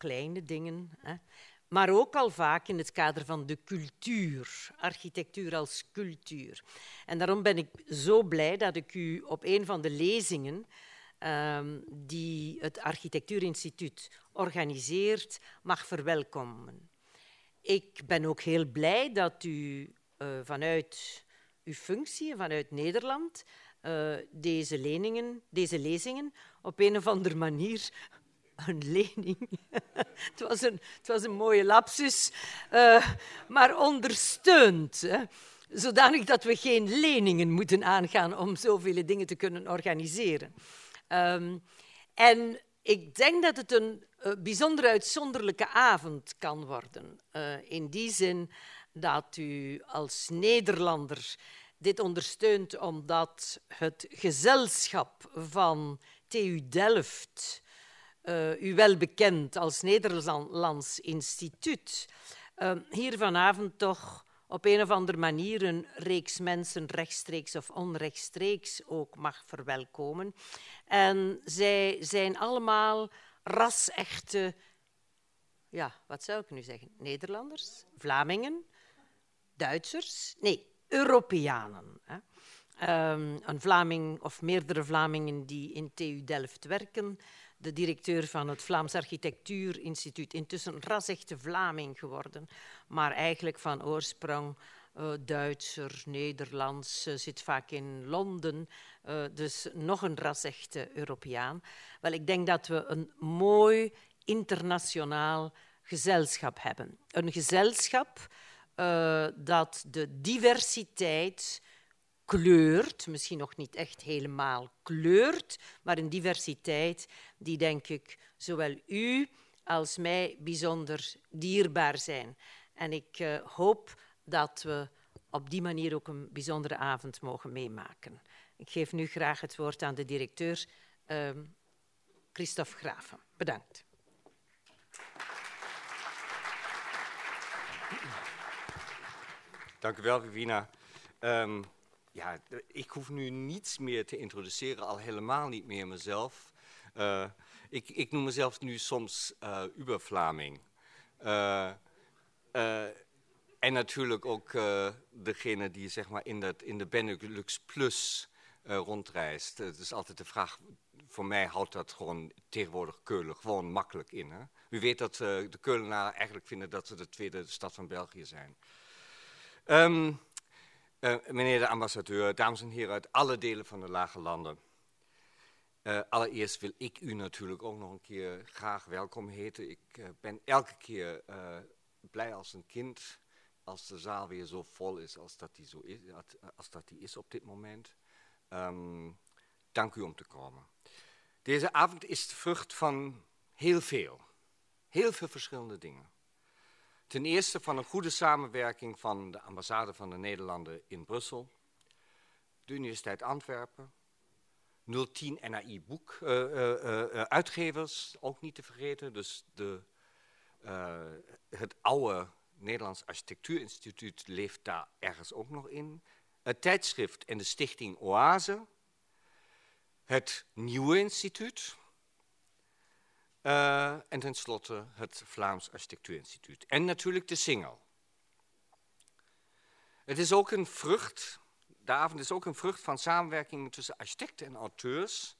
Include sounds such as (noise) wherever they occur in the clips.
kleine dingen. Hè. Maar ook al vaak in het kader van de cultuur, architectuur als cultuur. En daarom ben ik zo blij dat ik u op een van de lezingen ehm, die het Architectuurinstituut organiseert, mag verwelkomen. Ik ben ook heel blij dat u uh, vanuit uw functie, vanuit Nederland, uh, deze, leningen, deze lezingen op een of andere manier een lening. (laughs) het, was een, het was een mooie lapsus, uh, maar ondersteund. Hè. Zodanig dat we geen leningen moeten aangaan om zoveel dingen te kunnen organiseren. Um, en ik denk dat het een uh, bijzonder uitzonderlijke avond kan worden. Uh, in die zin dat u als Nederlander dit ondersteunt omdat het gezelschap van TU Delft uh, u wel bekend als Nederlands instituut uh, hier vanavond toch op een of andere manier een reeks mensen rechtstreeks of onrechtstreeks ook mag verwelkomen. En zij zijn allemaal ras-echte, ja, wat zou ik nu zeggen? Nederlanders, Vlamingen, Duitsers, nee, Europeanen. Hè. Um, een Vlaming of meerdere Vlamingen die in TU Delft werken, de directeur van het Vlaams Architectuurinstituut, intussen een rasechte Vlaming geworden, maar eigenlijk van oorsprong uh, Duitser, Nederlands, uh, zit vaak in Londen, uh, dus nog een rasechte Europeaan. Wel, ik denk dat we een mooi internationaal gezelschap hebben. Een gezelschap dat de diversiteit kleurt, misschien nog niet echt helemaal kleurt, maar een diversiteit die, denk ik, zowel u als mij bijzonder dierbaar zijn. En ik uh, hoop dat we op die manier ook een bijzondere avond mogen meemaken. Ik geef nu graag het woord aan de directeur, uh, Christophe Graven. Bedankt. Dank u wel, Vivina. Um, ja, ik hoef nu niets meer te introduceren, al helemaal niet meer mezelf. Uh, ik, ik, noem mezelf nu soms uh, Uber-Vlaming. Uh, en natuurlijk ook degene die zeg maar, in, dat, in de Benelux Plus rondreist. Het is altijd de vraag, voor mij houdt dat gewoon tegenwoordig Keulen gewoon makkelijk in. Hè? U weet dat de Keulenaren eigenlijk vinden dat ze de tweede stad van België zijn. Um, uh, meneer de ambassadeur, dames en heren uit alle delen van de Lage Landen. Uh, allereerst wil ik u natuurlijk ook nog een keer graag welkom heten. Ik uh, ben elke keer blij als een kind als de zaal weer zo vol is als dat die, zo is, als dat die is op dit moment. Um, dank u om te komen. Deze avond is de vrucht van heel veel. Heel veel verschillende dingen. Ten eerste van een goede samenwerking van de ambassade van de Nederlanden in Brussel, de Universiteit Antwerpen, 010 NAI boek, uh, uh, uh, uitgevers, ook niet te vergeten. Dus de, het oude Nederlands Architectuurinstituut leeft daar ergens ook nog in. Het tijdschrift en de stichting Oase. Het Nieuwe Instituut, uh, en tenslotte het Vlaams Architectuurinstituut. En natuurlijk de single. Het is ook een vrucht, de avond is ook een vrucht van samenwerking tussen architecten en auteurs,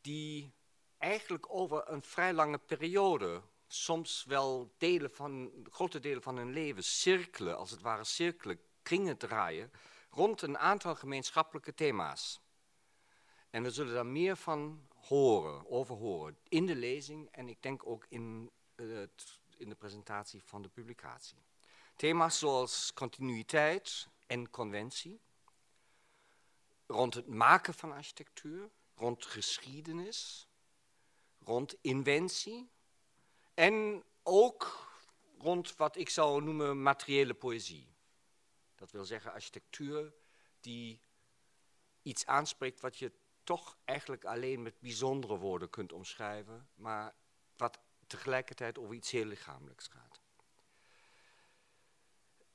die eigenlijk over een vrij lange periode, soms wel delen van, grote delen van hun leven, cirkelen, als het ware cirkelen, kringen draaien, rond een aantal gemeenschappelijke thema's. En we zullen daar meer van horen, overhoren in de lezing en ik denk ook in, uh, het, in de presentatie van de publicatie. Thema's zoals continuïteit en conventie, rond het maken van architectuur, rond geschiedenis, rond inventie en ook rond wat ik zou noemen materiële poëzie. Dat wil zeggen architectuur die iets aanspreekt wat je toch eigenlijk alleen met bijzondere woorden kunt omschrijven, maar wat tegelijkertijd over iets heel lichamelijks gaat.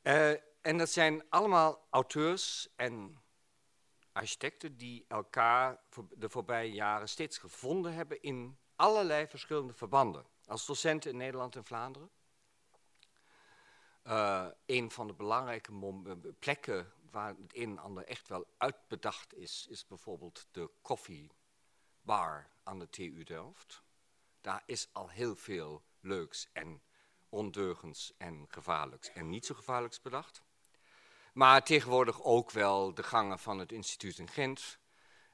Uh, en dat zijn allemaal auteurs en architecten die elkaar de voorbije jaren steeds gevonden hebben in allerlei verschillende verbanden. als docent in Nederland en Vlaanderen. Uh, een van de belangrijke plekken waar het een en ander echt wel uitbedacht is, is bijvoorbeeld de koffiebar aan de TU Delft. Daar is al heel veel leuks en ondeugens en gevaarlijks en niet zo gevaarlijks bedacht. Maar tegenwoordig ook wel de gangen van het instituut in Gent.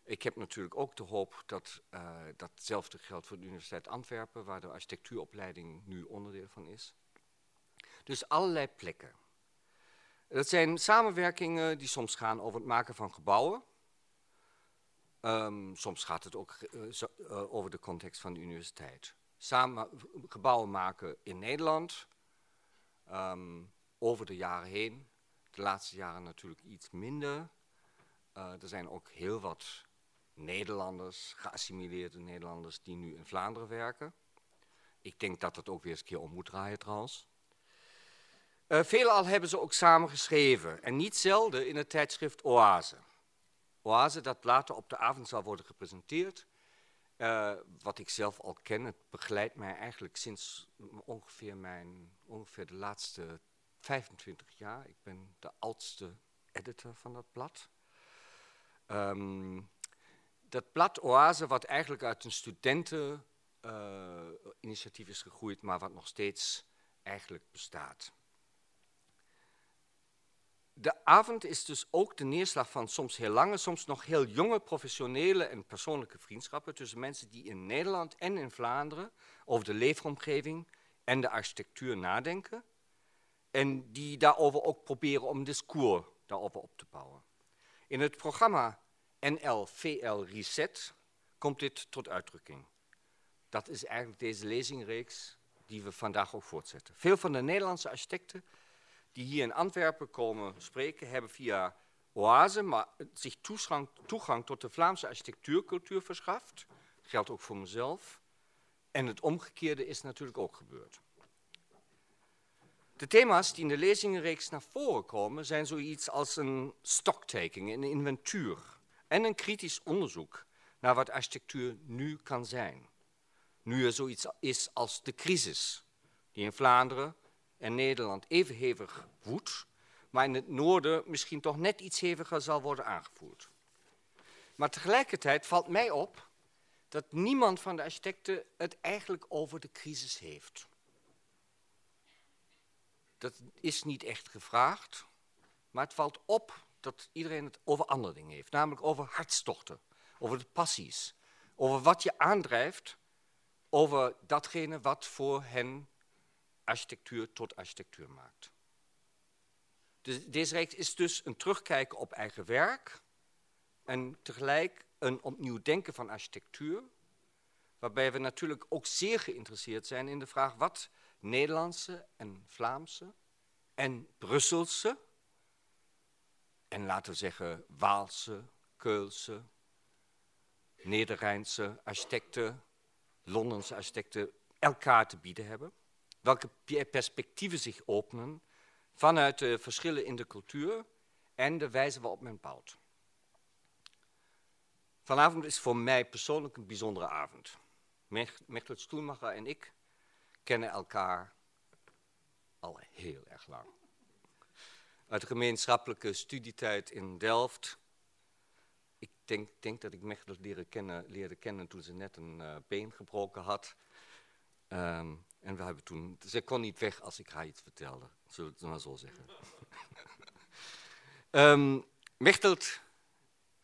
Ik heb natuurlijk ook de hoop dat uh, datzelfde geldt voor de Universiteit Antwerpen, waar de architectuuropleiding nu onderdeel van is. Dus allerlei plekken. Dat zijn samenwerkingen die soms gaan over het maken van gebouwen. Um, soms gaat het ook zo, uh, over de context van de universiteit. Samen gebouwen maken in Nederland, um, over de jaren heen. De laatste jaren natuurlijk iets minder. Uh, er zijn ook heel wat Nederlanders, geassimileerde Nederlanders, die nu in Vlaanderen werken. Ik denk dat het ook weer eens een keer om moet draaien trouwens. Uh, veelal hebben ze ook samen geschreven en niet zelden in het tijdschrift Oase. Oase dat later op de avond zal worden gepresenteerd. Uh, wat ik zelf al ken, het begeleidt mij eigenlijk sinds ongeveer, mijn, ongeveer de laatste 25 jaar. Ik ben de oudste editor van dat blad. Um, dat blad Oase, wat eigenlijk uit een studenteninitiatief uh, is gegroeid, maar wat nog steeds eigenlijk bestaat. De avond is dus ook de neerslag van soms heel lange, soms nog heel jonge professionele en persoonlijke vriendschappen tussen mensen die in Nederland en in Vlaanderen over de leefomgeving en de architectuur nadenken. En die daarover ook proberen om discours daarover op te bouwen. In het programma NLVL Reset komt dit tot uitdrukking. Dat is eigenlijk deze lezingreeks die we vandaag ook voortzetten. Veel van de Nederlandse architecten die hier in Antwerpen komen spreken, hebben via Oase maar zich toegang, toegang tot de Vlaamse architectuurcultuur verschaft. Dat geldt ook voor mezelf. En het omgekeerde is natuurlijk ook gebeurd. De thema's die in de lezingenreeks naar voren komen zijn zoiets als een stocktaking, een inventuur en een kritisch onderzoek naar wat architectuur nu kan zijn. Nu er zoiets is als de crisis, die in Vlaanderen en Nederland even hevig woedt, maar in het noorden misschien toch net iets heviger zal worden aangevoerd. Maar tegelijkertijd valt mij op dat niemand van de architecten het eigenlijk over de crisis heeft. Dat is niet echt gevraagd, maar het valt op dat iedereen het over andere dingen heeft. Namelijk over hartstochten, over de passies, over wat je aandrijft, over datgene wat voor hen architectuur tot architectuur maakt. Dus deze reeks is dus een terugkijken op eigen werk en tegelijk een opnieuw denken van architectuur, waarbij we natuurlijk ook zeer geïnteresseerd zijn in de vraag wat Nederlandse en Vlaamse en Brusselse en laten we zeggen Waalse, Keulse, Nederrijnse architecten, Londense architecten elkaar te bieden hebben welke perspectieven zich openen vanuit de verschillen in de cultuur en de wijze waarop men bouwt. Vanavond is voor mij persoonlijk een bijzondere avond. Mechtel Stoelmacher en ik kennen elkaar al heel erg lang. Uit de gemeenschappelijke studietijd in Delft. Ik denk, denk dat ik Mechtel leerde kennen, toen ze net een uh, been gebroken had. Um, en we hebben toen, ze kon niet weg als ik haar iets vertelde, zullen we het maar zo zeggen. um, (laughs) Mechtelt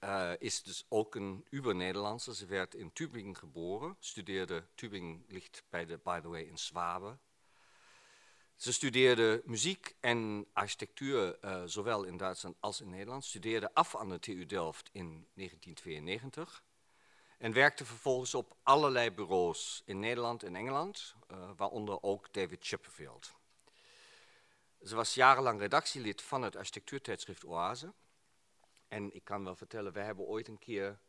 uh, is dus ook een Uber-Nederlandse. Ze werd in Tübingen geboren, studeerde, Tübingen ligt bij de, by the way in Zwaben. Ze studeerde muziek en architectuur, uh, zowel in Duitsland als in Nederland. Studeerde af aan de TU Delft in 1992 en werkte vervolgens op allerlei bureaus in Nederland en Engeland, uh, waaronder ook David Chipperfield. Ze was jarenlang redactielid van het architectuurtijdschrift Oase. En ik kan wel vertellen, wij hebben ooit een keer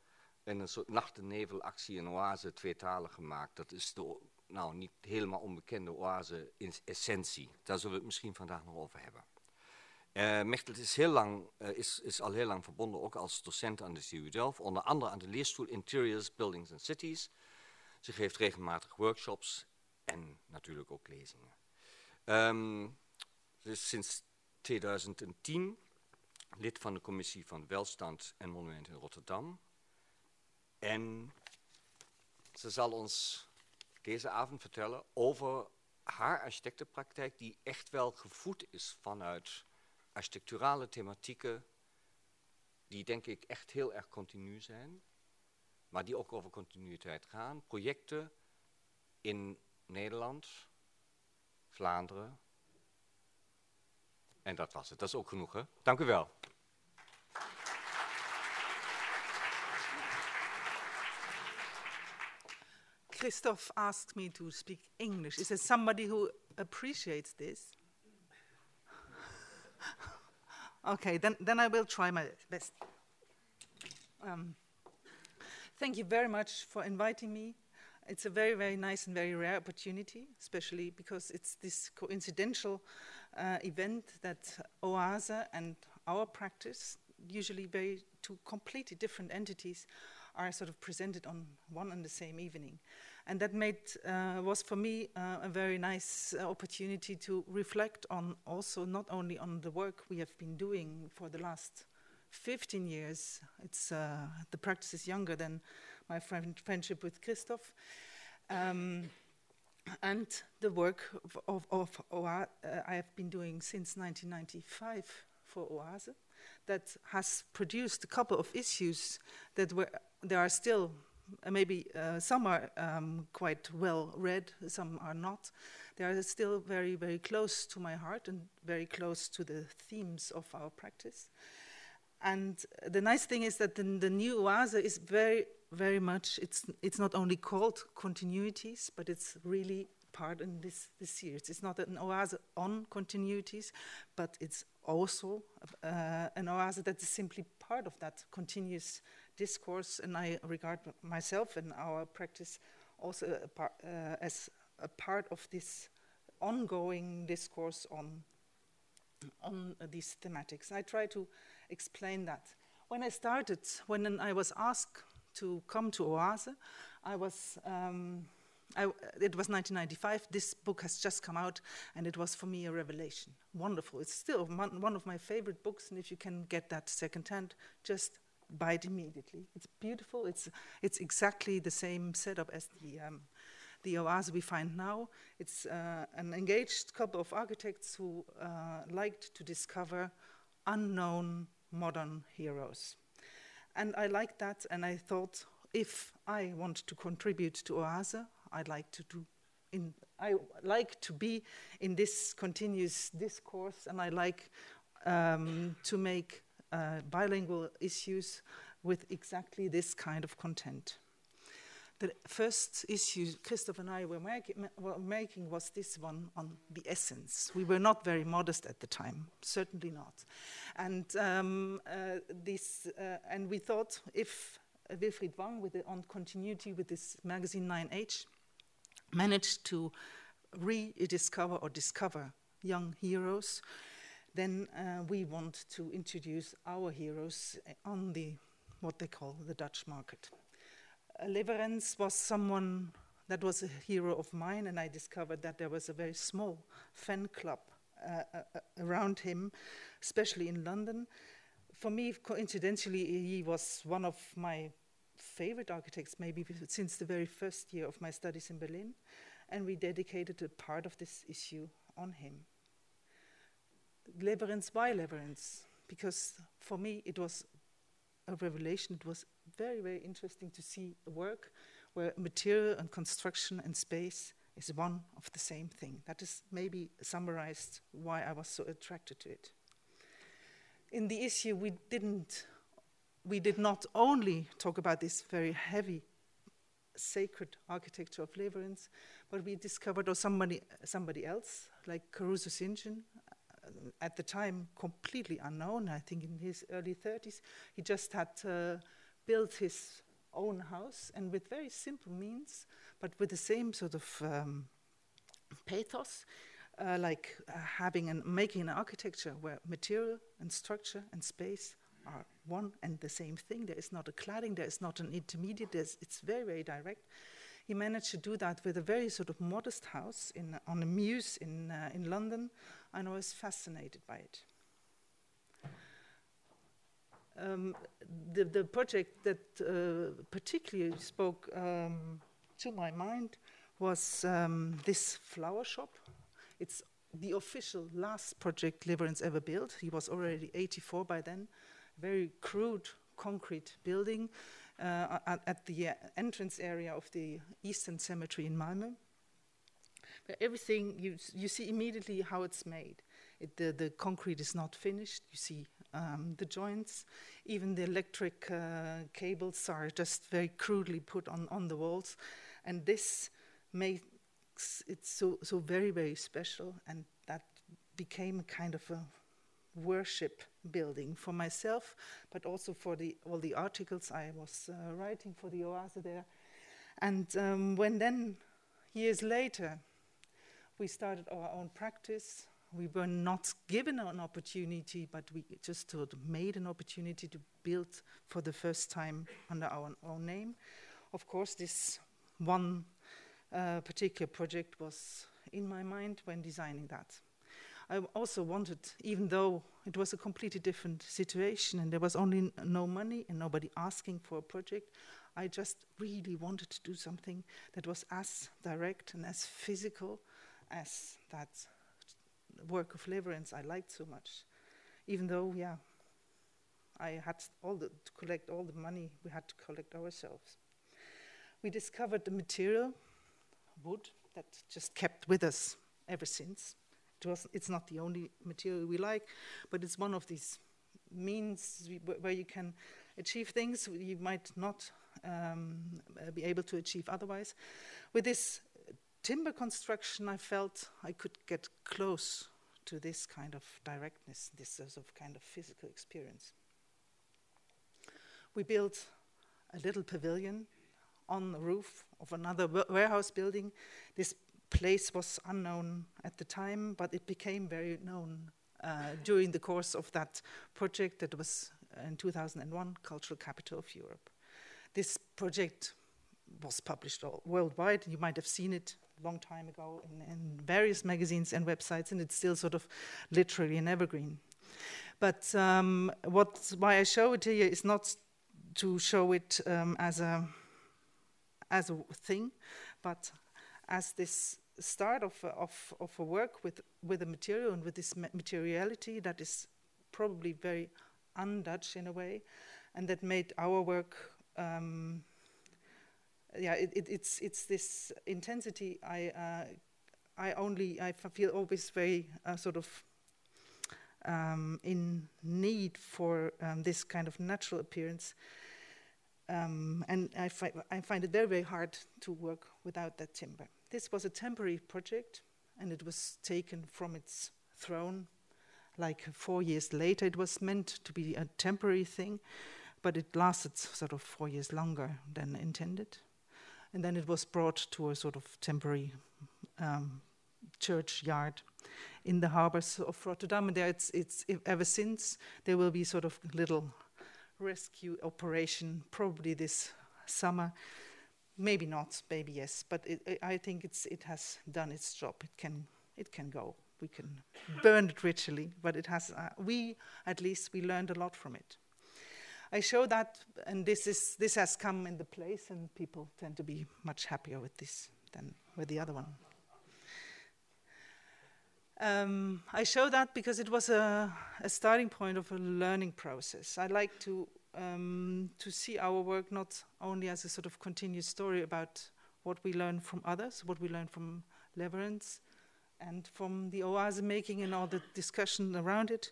een soort nacht- en nevelactie in Oase tweetalig gemaakt. Dat is de nou, niet helemaal onbekende Oase in essentie. Daar zullen we het misschien vandaag nog over hebben. Uh, Mechtelt is, heel lang, uh, is, is, al heel lang verbonden, ook als docent aan de TU Delft, onder andere aan de leerstoel Interiors, Buildings and Cities. Ze geeft regelmatig workshops en natuurlijk ook lezingen. Um, dus sinds 2010 lid van de commissie van Welstand en Monumenten in Rotterdam. En ze zal ons deze avond vertellen over haar architectenpraktijk, die echt wel gevoed is vanuit architecturale thematieken, die denk ik echt heel erg continu zijn, maar die ook over continuïteit gaan. Projecten in Nederland, Vlaanderen. En dat was het. Dat is ook genoeg? Dank u wel. Christoph asked me to speak English. Is there somebody who appreciates this? Okay, then, then I will try my best. Um, thank you very much for inviting me. It's a very, very nice and very rare opportunity, especially because it's this coincidental uh, event that OASE and our practice, usually very two completely different entities, are sort of presented on one and the same evening. And that made, uh, was for me uh, a very nice uh, opportunity to reflect on also not only on the work we have been doing for the last 15 years. It's, uh, the practice is younger than my friend, friendship with Christoph. Um, and the work of, of, of uh, I have been doing since 1995 for OASE that has produced a couple of issues that were there are still maybe uh, some are um, quite well read, some are not. They are still very, very close to my heart and very close to the themes of our practice. And the nice thing is that the, the new OASE is very, very much, it's, it's not only called continuities, but it's really part in this, this series. It's not an OASE on continuities, but it's also uh, an OASE that is simply part of that continuous discourse, and I regard myself and our practice also a par, uh, as a part of this ongoing discourse on, on uh, these thematics. I try to explain that. When I started, when I was asked to come to OASE, I was. Um, I, it was 1995. This book has just come out, and it was for me a revelation. Wonderful. It's still one, one of my favorite books, and if you can get that secondhand, just buy it immediately. It's beautiful. It's it's exactly the same setup as the um, the OASE we find now. It's uh, an engaged couple of architects who uh, liked to discover unknown modern heroes. And I liked that, and I thought if I want to contribute to OASE, I'd like to do. In, I like to be in this continuous discourse, and I like um, to make uh, bilingual issues with exactly this kind of content. The first issue Christoph and I were, make, were, making was this one on the essence. We were not very modest at the time, certainly not. And, um, uh, this, uh, and we thought if Wilfried Wang, with the, on continuity with this magazine 9H, managed to rediscover or discover young heroes, then uh, we want to introduce our heroes on the what they call the Dutch market. Uh, Lewerentz was someone that was a hero of mine, and I discovered that there was a very small fan club uh, uh, uh around him, especially in London. For me, coincidentally, he was one of my favorite architects, maybe since the very first year of my studies in Berlin, and we dedicated a part of this issue on him. Lewerentz, why Labyrinth, Because for me it was a revelation. It was very, very interesting to see a work where material and construction and space is one of the same thing. That is maybe summarized why I was so attracted to it. In the issue, we didn't, we did not only talk about this very heavy, sacred architecture of Lewerentz, but we discovered, or somebody, somebody else, like Caruso. John, at the time completely unknown. I think in his early 30s, he just had uh, built his own house and with very simple means, but with the same sort of um, pathos, uh, like uh, having and making an architecture where material and structure and space are one and the same thing. There is not a cladding, there is not an intermediate. it's very very direct. he managed to do that with a very sort of modest house in, on a mews in, uh, in London, and I was fascinated by it. Um, the, the project that uh, particularly spoke um, to my mind was um, this flower shop. It's the official last project Lewerentz ever built. He was already 84 by then. Very crude concrete building uh, at, at, the uh, entrance area of the Eastern Cemetery in Malmö. Everything, you, you see immediately how it's made. It, the, the concrete is not finished. You see um, the joints. Even the electric uh, cables are just very crudely put on, on the walls. And this makes it so, so very, very special. And that became a kind of a worship building for myself, but also for the, all the articles I was uh, writing for the Oase there. And um, when then, years later, we started our own practice, we were not given an opportunity, but we just made an opportunity to build for the first time under our own name. Of course, this one uh, particular project was in my mind when designing that. I also wanted, even though it was a completely different situation and there was only no money and nobody asking for a project, I just really wanted to do something that was as direct and as physical as that work of Lewerentz I liked so much. Even though, yeah, I had all the, to collect all the money we had to collect ourselves. We discovered the material, wood, that just kept with us ever since. It was, it's not the only material we like, but it's one of these means where you can achieve things you might not um, be able to achieve otherwise. With this timber construction, I felt I could get close to this kind of directness, this sort of kind of physical experience. We built a little pavilion on the roof of another warehouse building. This place was unknown at the time, but it became very known uh, during the course of that project that was uh, in 2001, Cultural Capital of Europe. This project was published worldwide. You might have seen it long time ago in, in, various magazines and websites, and it's still sort of literally an evergreen. But um, what, why I show it here is not to show it um, as a as a thing, but as this start of, of, of a work with, with a material and with this materiality that is probably very un-Dutch in a way, and that made our work um, yeah, it, it, it's it's this intensity. I uh, I only I feel always very uh, sort of um, in need for um, this kind of natural appearance, um, and I, fi I find it very very hard to work without that timber. This was a temporary project, and it was taken from its throne. Like four years later, it was meant to be a temporary thing, but it lasted sort of four years longer than intended and then it was brought to a sort of temporary um, churchyard in the harbors of Rotterdam. And there, it's, it's ever since there will be sort of little rescue operation, probably this summer. Maybe not, maybe yes, but it, I think it's, it has done its job. It can, it can go. We can burn it ritually, but it has. Uh, we, at least, we learned a lot from it. I show that, and this is this has come in the place, and people tend to be much happier with this than with the other one. Um, I show that because it was a, a, starting point of a learning process. I like to um, to see our work not only as a sort of continuous story about what we learn from others, what we learn from Lewerentz, and from the oase making and all the discussion around it,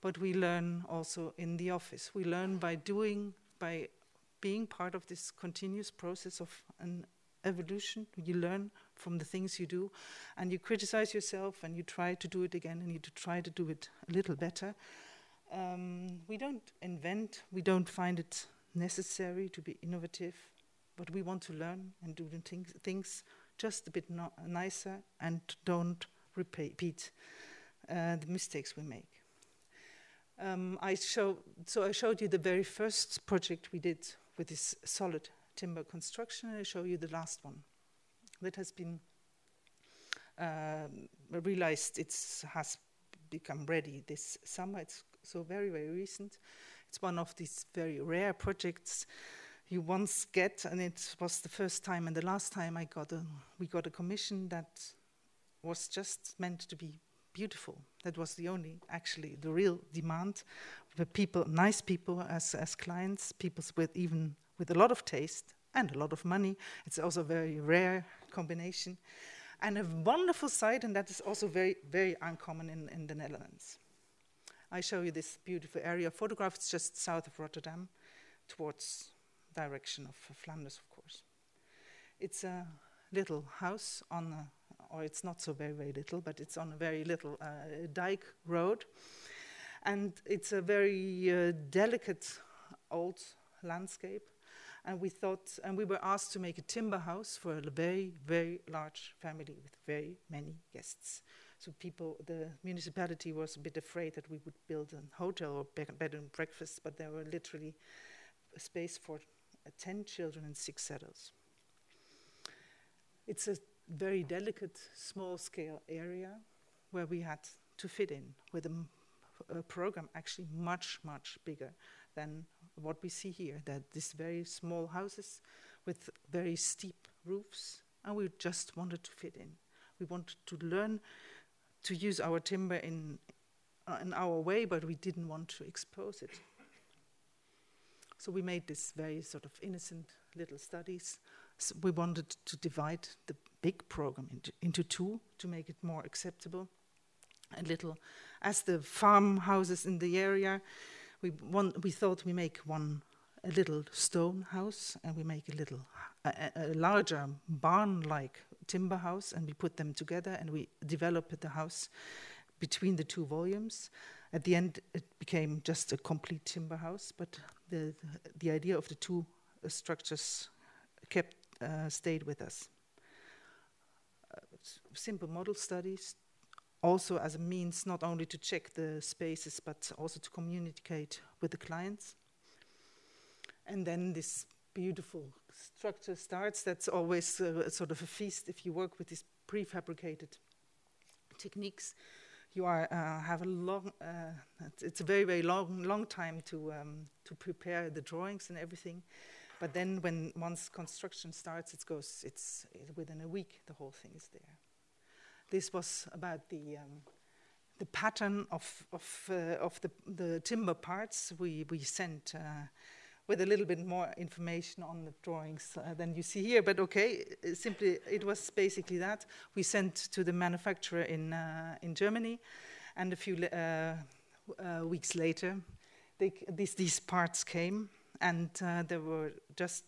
but we learn also in the office. We learn by doing, by being part of this continuous process of an evolution. You learn from the things you do, and you criticize yourself, and you try to do it again, and you try to do it a little better. Um, we don't invent, we don't find it necessary to be innovative, but we want to learn and do the things, things just a bit no nicer and don't repeat uh, the mistakes we make. Um, I show, so I showed you the very first project we did with this solid timber construction, I show you the last one that has been um, realized it has become ready this summer. It's so very, very recent. It's one of these very rare projects you once get, and it was the first time and the last time I got a, we got a commission that was just meant to be beautiful. That was the only, actually, the real demand. The people, nice people as, as clients, people with even with a lot of taste and a lot of money. It's also a very rare combination. And a wonderful site, and that is also very, very uncommon in, in the Netherlands. I show you this beautiful area photographed just south of Rotterdam, towards direction of Flanders, of course. It's a little house on a, or it's not so very, very little, but it's on a very little uh, dike road. And it's a very uh, delicate old landscape. And we thought, and we were asked to make a timber house for a very, very large family with very many guests. So people, the municipality was a bit afraid that we would build a hotel or bed and breakfast, but there were literally a space for uh, 10 children and six adults. It's a very delicate, small-scale area where we had to fit in with a, a program actually much, much bigger than what we see here. That these very small houses with very steep roofs, and we just wanted to fit in. We wanted to learn to use our timber in, uh, in our way, but we didn't want to expose it. So we made this very sort of innocent little studies. So we wanted to divide the big program into, into two to make it more acceptable. A little, as the farmhouses in the area, we we thought we make one a little stone house and we make a little a, a larger barn-like timber house and we put them together and we developed the house between the two volumes. At the end, it became just a complete timber house, but the, the idea of the two uh, structures kept uh, stayed with us. Uh, simple model studies, also as a means not only to check the spaces but also to communicate with the clients. And then this beautiful structure starts. That's always uh, sort of a feast if you work with these prefabricated techniques. You are uh, have a long. Uh, it's a very very long long time to um, to prepare the drawings and everything, but then when once construction starts, it goes. It's, within a week the whole thing is there. This was about the. Um, the pattern of of uh, of the the timber parts we we sent uh, with a little bit more information on the drawings uh, than you see here. But okay, simply it was basically that we sent to the manufacturer in uh, in Germany, and a few uh, uh weeks later, these these parts came, and uh, they were just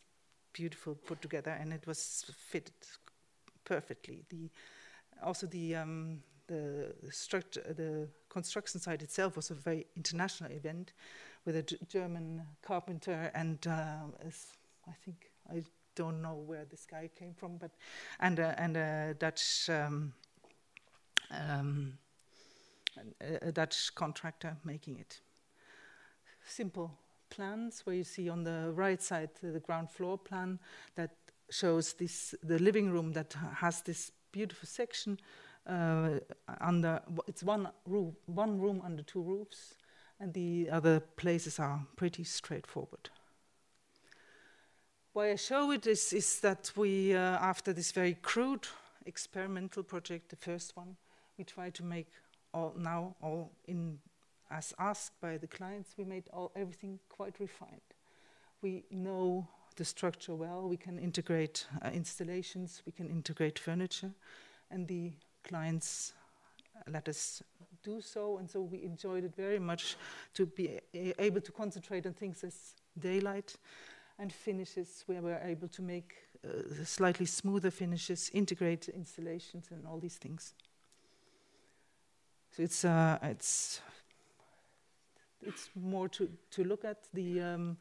beautiful put together, and it was fitted perfectly. The also the um, the structure, the construction site itself was a very international event with a German carpenter and uh, I think I don't know where this guy came from, but and a, and a Dutch um, um, a, a Dutch contractor making it. Simple plans where you see on the right side the ground floor plan that shows this the living room that has this beautiful section uh, under it's one room one room under two roofs and the other places are pretty straightforward. Why I show it is, is that we, uh, after this very crude experimental project, the first one, we try to make all now all in as asked by the clients, we made all everything quite refined. We know the structure well. We can integrate uh, installations. We can integrate furniture, and the clients let us do so, and so we enjoyed it very much to be able to concentrate on things as daylight and finishes where we're able to make uh, slightly smoother finishes, integrate installations, and all these things. So it's uh, it's it's more to to look at the um,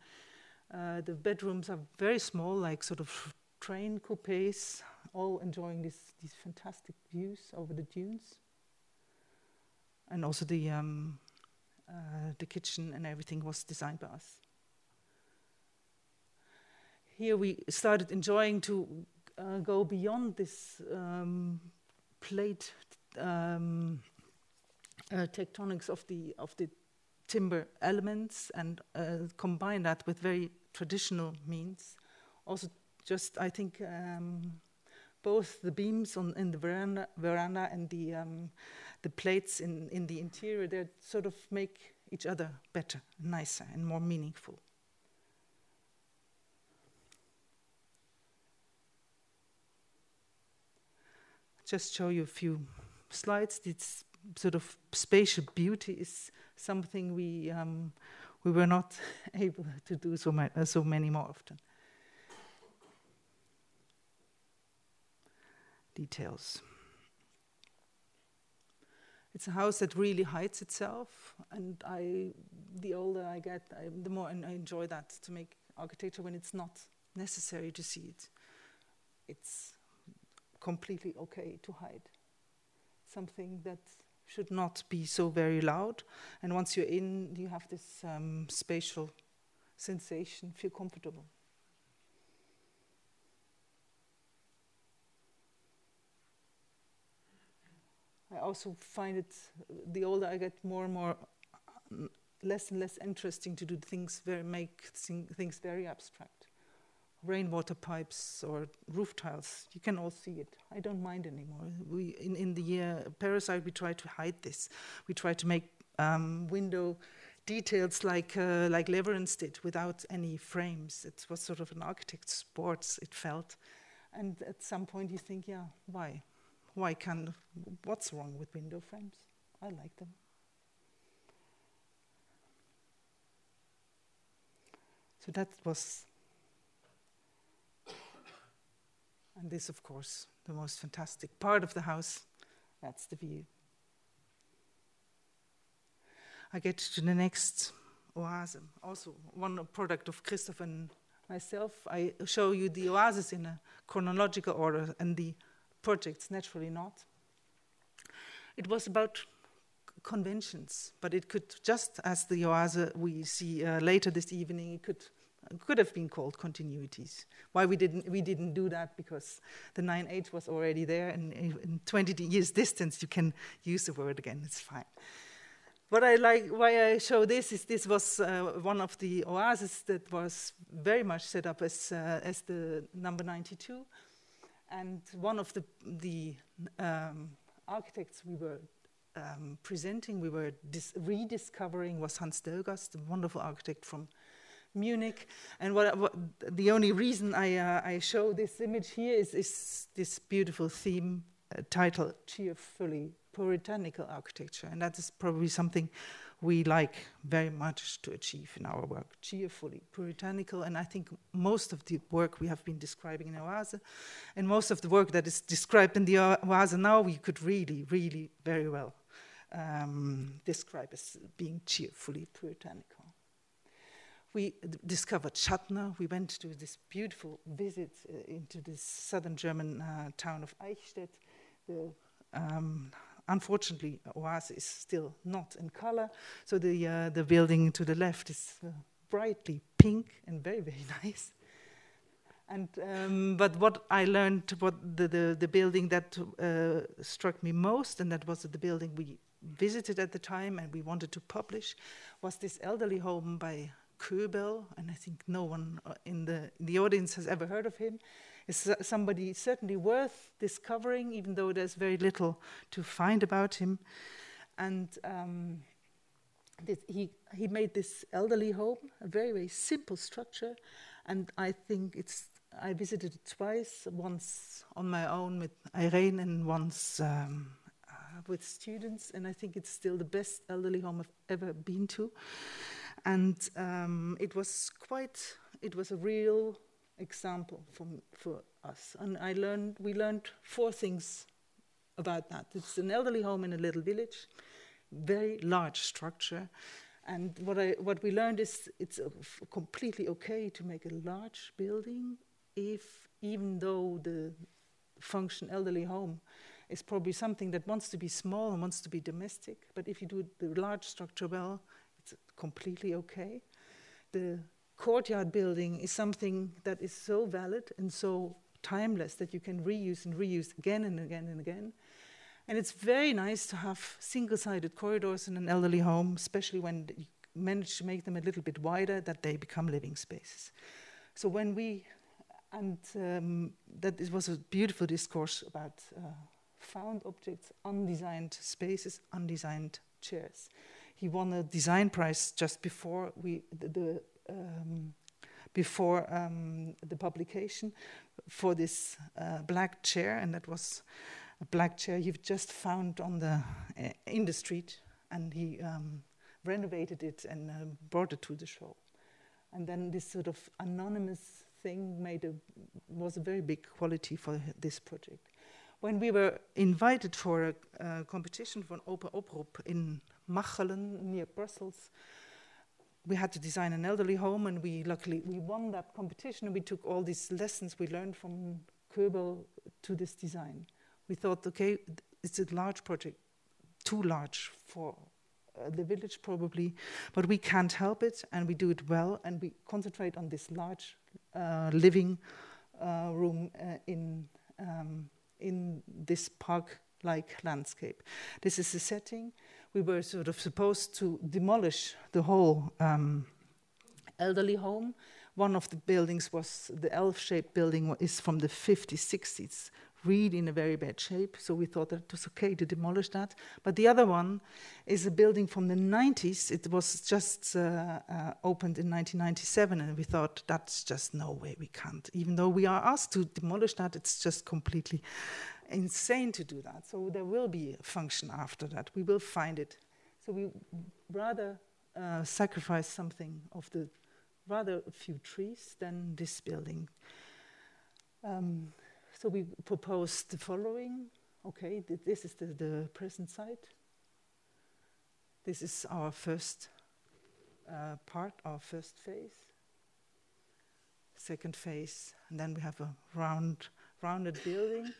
uh, the bedrooms are very small, like sort of train coupes, all enjoying this, these fantastic views over the dunes and also the um, uh, the kitchen and everything was designed by us. Here we started enjoying to uh, go beyond this um, plate um, uh, tectonics of the of the timber elements and uh, combine that with very traditional means. Also, just I think um, both the beams on in the veranda, veranda and the um, the plates in in the interior they sort of make each other better, nicer, and more meaningful. Just show you a few slides. This sort of spatial beauty is something we um, we were not (laughs) able to do so, ma- so many more often. Details. It's a house that really hides itself, and I, the older I get, I, the more I enjoy that to make architecture when it's not necessary to see it. It's completely okay to hide something that should not be so very loud. And once you're in, you have this um, spatial sensation, feel comfortable. I also find it, the older I get, more and more, less and less interesting to do things very, make things very abstract rainwater pipes or roof tiles. You can all see it. I don't mind anymore. We in in the uh, Parasite we try to hide this. We try to make um, window details like uh, like Lewerentz did without any frames. It was sort of an architect's sports. It felt, and at some point you think, yeah, why, why can? What's wrong with window frames? I like them. So that was And this, of course, the most fantastic part of the house. That's the view. I get to the next oasis, also one product of Christoph and myself. I show you the oasis in a chronological order and the projects naturally not. It was about conventions, but it could, just as the oasis we see uh, later this evening, it could could have been called continuities. Why we didn't we didn't do that because the 9H was already there, and in 20 years distance you can use the word again. It's fine. What I like, why I show this is this was uh, one of the oases that was very much set up as uh, as the number 92, and one of the the um, architects we were um, presenting, we were rediscovering was Hans Döllgast, the wonderful architect from Munich. And what, what the only reason I, uh, I show this image here is, is this beautiful theme uh, titled Cheerfully Puritanical Architecture. And that is probably something we like very much to achieve in our work cheerfully puritanical and i think most of the work we have been describing in oase and most of the work that is described in the oase now we could really really very well um, describe as being cheerfully puritanical we discovered Schattner. We went to this beautiful visit uh, into this southern German uh, town of Eichstätt. The, um, unfortunately, Oase is still not in color, so the, uh, the building to the left is uh, brightly pink and very, very (laughs) nice. And, um, but what I learned, what the, the, the building that uh, struck me most, and that was the building we visited at the time and we wanted to publish, was this elderly home by Köbel, and I think no one uh, in the, in the audience has ever heard of him, is somebody certainly worth discovering, even though there's very little to find about him. And um, he, he made this elderly home, a very, very simple structure, and I think it's I visited it twice, once on my own with Irene and once um, uh, with students, and I think it's still the best elderly home I've ever been to. And um, it was quite it was a real example for for us. And i learned we learned four things about that. It's an elderly home in a little village very large structure. And what i what we learned is it's completely okay to make a large building if even though the function elderly home is probably something that wants to be small and wants to be domestic. But if you do the large structure well it's completely okay. The courtyard building is something that is so valid and so timeless, that you can reuse and reuse again and again and again. And it's very nice to have single sided corridors in an elderly home, especially when you manage to make them a little bit wider, that they become living spaces. So when we, and um, that it was a beautiful discourse about uh, found objects, undesigned spaces, undesigned chairs. He won a design prize just before we the, the um, before um, the publication for this uh, black chair, and that was a black chair you've just found on the uh, in the street, and he um, renovated it and uh, brought it to the show. And then this sort of anonymous thing made a was a very big quality for this project. When we were invited for a, a competition for an open oproep in Machelen near Brussels, we had to design an elderly home, and we luckily we won that competition. And we took all these lessons we learned from Köbel to this design. We thought, okay, it's a large project, too large for uh, the village probably, but we can't help it, and we do it well, and we concentrate on this large uh, living uh, room uh, in um, in this park-like landscape. This is the setting we were sort of supposed to demolish the whole um, elderly home. One of the buildings was the L-shaped building is from the 50s, 60s, really in a very bad shape. So we thought that it was okay to demolish that. But the other one is a building from the 90s. It was just uh, uh, opened in 1997, and we thought that's just no way we can't. Even though we are asked to demolish that, it's just completely insane to do that. So there will be a function after that. We will find it. So we rather uh, sacrifice something of the rather few trees than this building. Um, so we propose the following. Okay, th this is the, the present site. This is our first uh, part, our first phase. Second phase, and then we have a round, rounded building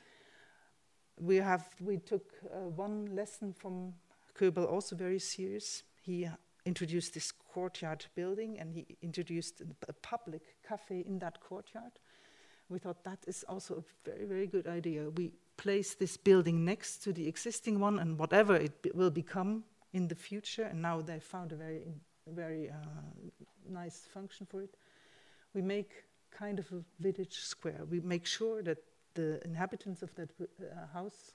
we have we took uh, one lesson from Köbel, also very serious. He introduced this courtyard building, and he introduced a public cafe in that courtyard. We thought that is also a very very good idea. We place this building next to the existing one, and whatever it will become in the future. And now they found a very very uh, nice function for it. We make kind of a village square. We make sure that the inhabitants of that uh, house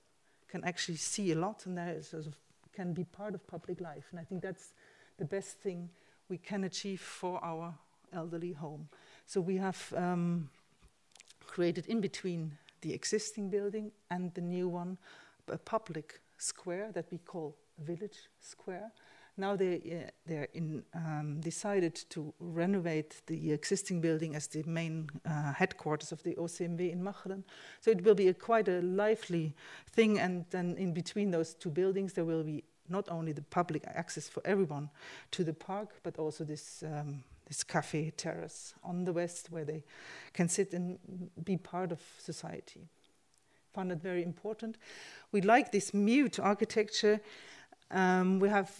can actually see a lot and there sort of can be part of public life. And I think that's the best thing we can achieve for our elderly home. So we have um, created in between the existing building and the new one a public square that we call Village Square, now they, uh, they're in, um, decided to renovate the existing building as the main uh, headquarters of the OCMW in Machelen. So it will be a, quite a lively thing. And then in between those two buildings, there will be not only the public access for everyone to the park, but also this, um, this cafe terrace on the west where they can sit and be part of society. Found it very important. We like this mute architecture. Um, we have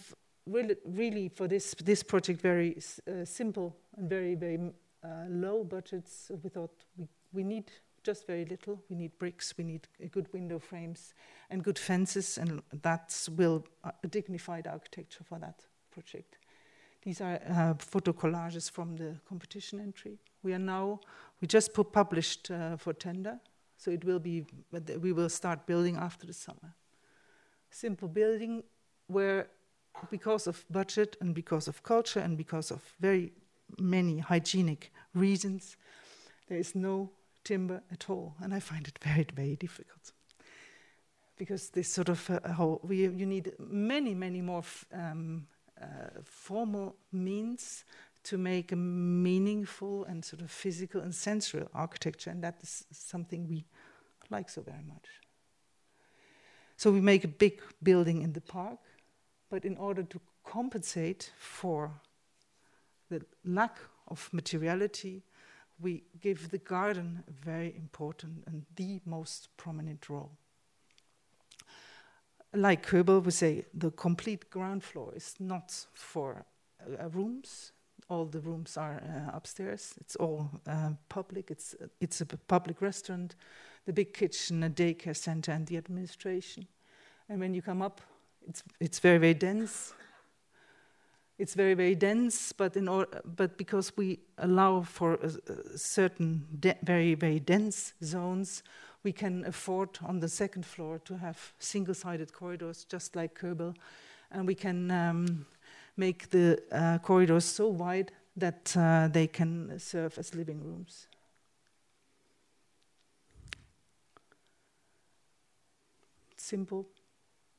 really, really for this this project very uh, simple and very very uh, low budgets. We thought we we need just very little. We need bricks. We need good window frames and good fences, and that will uh, a dignified architecture for that project. These are uh, photo collages from the competition entry. We are now we just put published uh, for tender, so it will be. We will start building after the summer. Simple building where because of budget and because of culture and because of very many hygienic reasons, there is no timber at all. And I find it very, very difficult. Because this sort of uh, whole, we, you need many, many more um, uh, formal means to make a meaningful and sort of physical and sensual architecture, and that is something we like so very much. So we make a big building in the park, but in order to compensate for the lack of materiality, we give the garden a very important and the most prominent role. Like Köbel would say, the complete ground floor is not for uh, rooms. all the rooms are uh, upstairs. It's all uh, public. It's it's a public restaurant, the big kitchen, a daycare center, and the administration. And when you come up, it's it's very very dense. It's very very dense, but in but because we allow for a, a certain very very dense zones, we can afford on the second floor to have single-sided corridors, just like Köbel, and we can um, make the uh, corridors so wide that uh, they can serve as living rooms. Simple,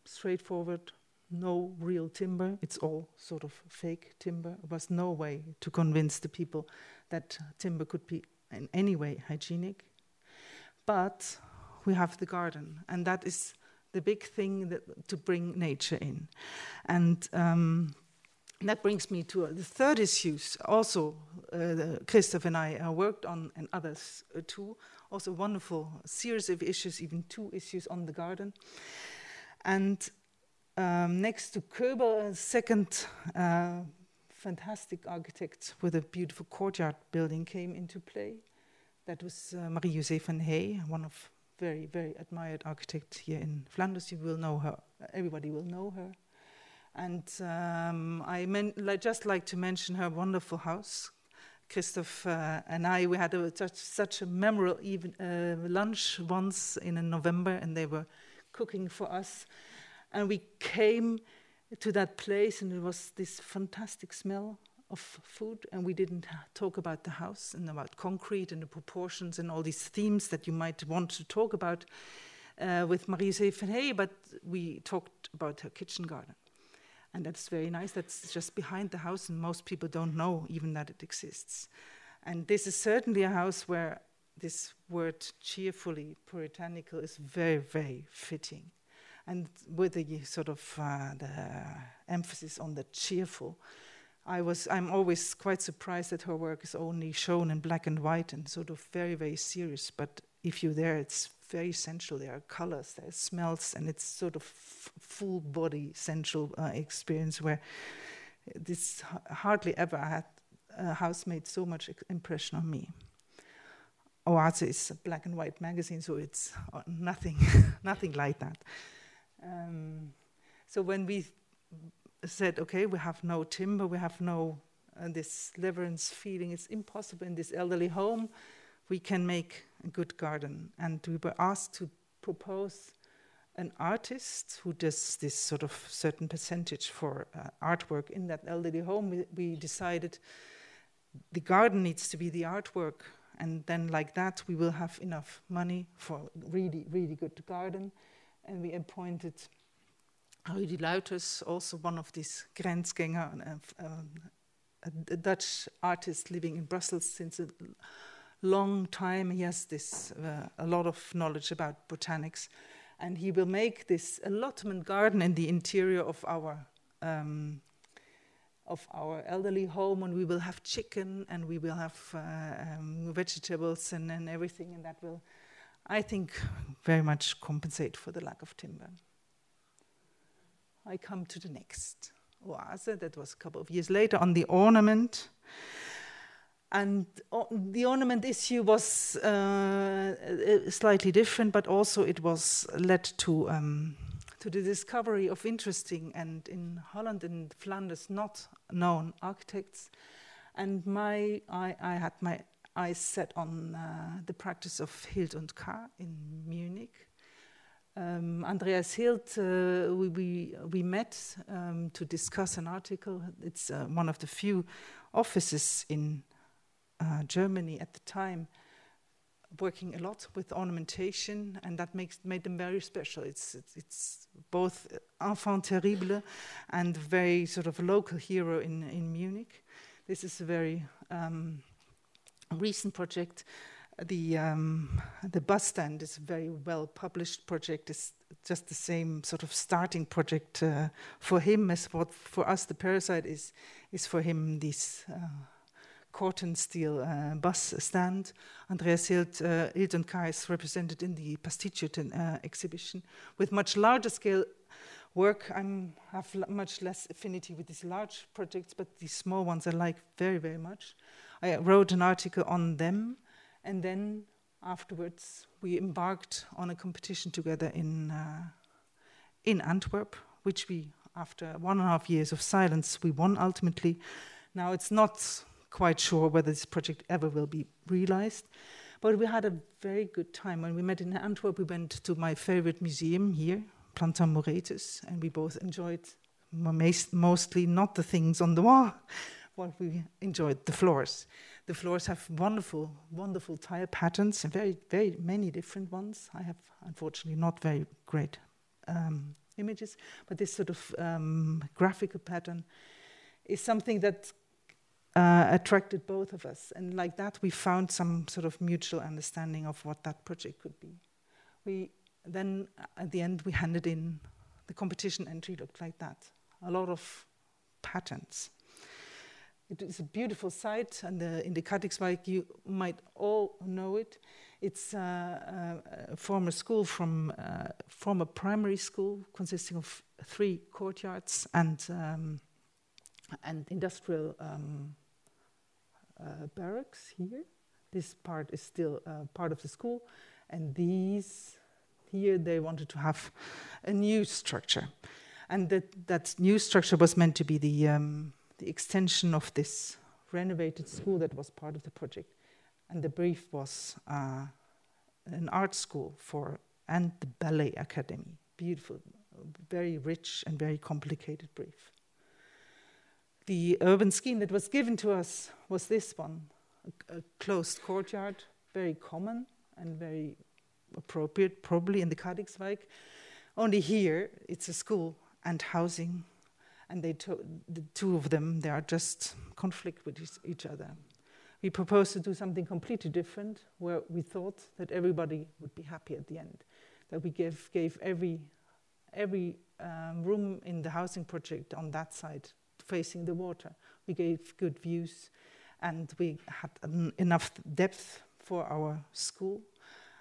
straightforward, no real timber. It's all sort of fake timber. There was no way to convince the people that timber could be in any way hygienic. But we have the garden, and that is the big thing that, to bring nature in. And um, that brings me to uh, the third issue. Also, uh, Christoph and I uh, worked on, and others uh, too. Also, wonderful series of issues, even two issues on the garden. And um, next to Köbel, a second uh, fantastic architect with a beautiful courtyard building came into play. That was uh, Marie-José Van Hee, one of very, very admired architect here in Flanders. You will know her. Everybody will know her. And um, I men- like, just like to mention her wonderful house. Christoph uh, and I, we had a, such, such a memorable even, uh, lunch once in November, and they were cooking for us. And we came to that place, and it was this fantastic smell of food, and we didn't talk about the house and about concrete and the proportions and all these themes that you might want to talk about uh, with Marie Hey, but we talked about her kitchen garden. And that's very nice. That's just behind the house, and most people don't know even that it exists. And this is certainly a house where this word cheerfully puritanical is very, very fitting and with the sort of uh, the emphasis on the cheerful. I was I'm always quite surprised that her work is only shown in black and white and sort of very very serious. But if you're there, it's very sensual. There are colors, there are smells, and it's sort of full body sensual uh, experience where this hardly ever had a house made so much impression on me. Oase is a black and white magazine, so it's uh, nothing, (laughs) nothing like that. Um, so when we said, okay, we have no timber, we have no uh, this Lewerentz feeling, it's impossible in this elderly home, we can make a good garden. And we were asked to propose an artist who does this sort of certain percentage for uh, artwork in that elderly home. We, we decided the garden needs to be the artwork and then like that we will have enough money for really really good garden and we appointed Rudy Luijters, also one of these Grenzgänger, um, a, Dutch artist living in Brussels since a long time. He has this uh, a lot of knowledge about botanics, and he will make this allotment garden in the interior of our um, of our elderly home, and we will have chicken, and we will have uh, um, vegetables, and, and everything, and that will I think, very much compensate for the lack of timber. I come to the next oase, that was a couple of years later, on the ornament. And the ornament issue was uh, slightly different, but also it was led to, um, to the discovery of interesting and in Holland and Flanders not known architects. And my, I, I had my eyes set on uh, the practice of Hild und K. in Munich. Um, Andreas Hild, uh, we, we, we, met um, to discuss an article. It's uh, one of the few offices in uh, Germany at the time working a lot with ornamentation, and that makes, made them very special. It's, it's, it's both enfant terrible and very sort of local hero in, in Munich. This is a very um, recent project. The um, the bus stand is a very well published project. It's just the same sort of starting project uh, for him as what for us the parasite is is for him this uh, Corten steel uh, bus stand. Andreas Hild, uh, is represented in the Pasticcio uh, exhibition with much larger scale work. I have much less affinity with these large projects, but these small ones I like very, very much. I wrote an article on them, and then afterwards we embarked on a competition together in uh, in Antwerp, which we, after one and a half years of silence, we won ultimately. Now it's not quite sure whether this project ever will be realized, but we had a very good time. When we met in Antwerp, we went to my favorite museum here, Plantin-Moretus, and we both enjoyed mostly not the things on the wall, (laughs) what we enjoyed the floors. The floors have wonderful, wonderful tile patterns, and very, very many different ones. I have unfortunately not very great um, images, but this sort of um, graphical pattern is something that uh, attracted both of us. And like that, we found some sort of mutual understanding of what that project could be. We then, at the end, we handed in the competition entry looked like that. A lot of patterns. It is a beautiful site, and the, in the Katixwijk, you might all know it. It's uh, uh, a former school from uh, a primary school consisting of three courtyards and um, and industrial um, uh, barracks here. This part is still uh, part of the school, and these here they wanted to have a new structure, and that that new structure was meant to be the um, the extension of this renovated school that was part of the project, and the brief was uh, an art school for and the ballet academy. Beautiful, very rich and very complicated brief. The urban scheme that was given to us was this one a, a closed courtyard, very common and very appropriate, probably in the Katixwijk. Only here, it's a school and housing, and they to- the two of them they are just conflict with each other. We proposed to do something completely different, where we thought that everybody would be happy at the end, that we gave gave every every um, room in the housing project on that side facing the water. We gave good views and we had en enough depth for our school.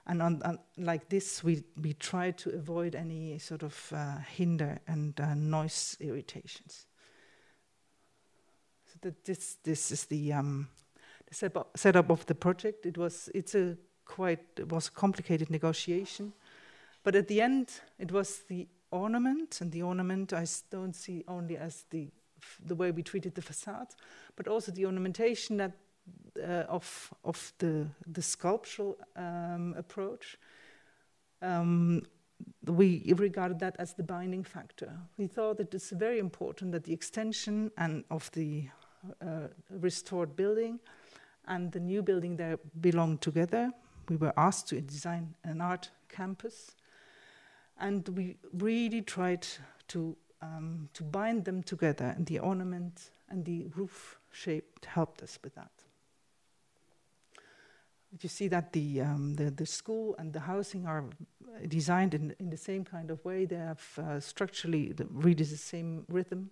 And on, on, like this, we, we tried to avoid any sort of uh, hinder and uh, noise irritations. So that this, this is the, um, the setup of the project. It was, it's a quite, it was a complicated negotiation. But at the end, it was the ornament, and the ornament I don't see only as the the way we treated the facade, but also the ornamentation that uh, of of the the sculptural um, approach. Um, we regarded that as the binding factor. We thought that it's very important that the extension and of the uh, restored building and the new building there belong together. We were asked to design an art campus, and we really tried to um, to bind them together, and the ornament and the roof shape helped us with that. You see that the, um, the, the school and the housing are designed in, in the same kind of way. They have uh, structurally the, the same rhythm,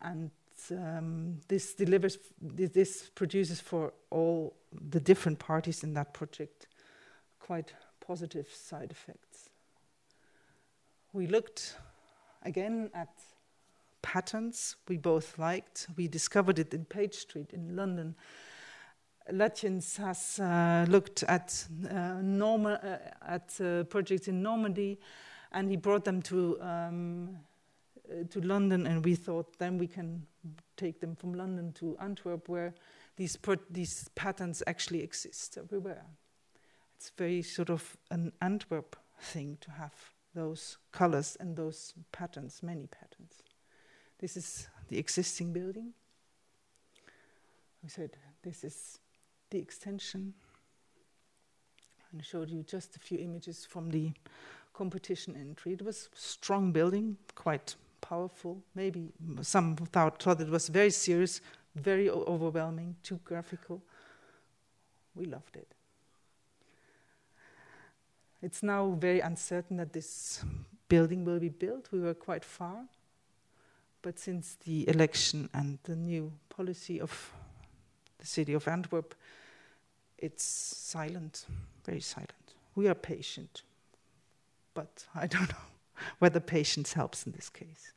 and um, this delivers this produces for all the different parties in that project quite positive side effects. We looked again at patterns we both liked. We discovered it in Page Street in London. Lutyens has uh, looked at uh, Norma, uh, at uh, projects in Normandy, and he brought them to um, uh, to London. And we thought then we can take them from London to Antwerp, where these these patterns actually exist everywhere. It's very sort of an Antwerp thing to have those colors and those patterns, many patterns. This is the existing building. We said this is the extension. And I showed you just a few images from the competition entry. It was strong building, quite powerful. Maybe some thought, thought it was very serious, very overwhelming, too graphical. We loved it. It's now very uncertain that this building will be built. We were quite far. But since the election and the new policy of the city of Antwerp, it's silent, very silent. We are patient, but I don't know (laughs) whether patience helps in this case.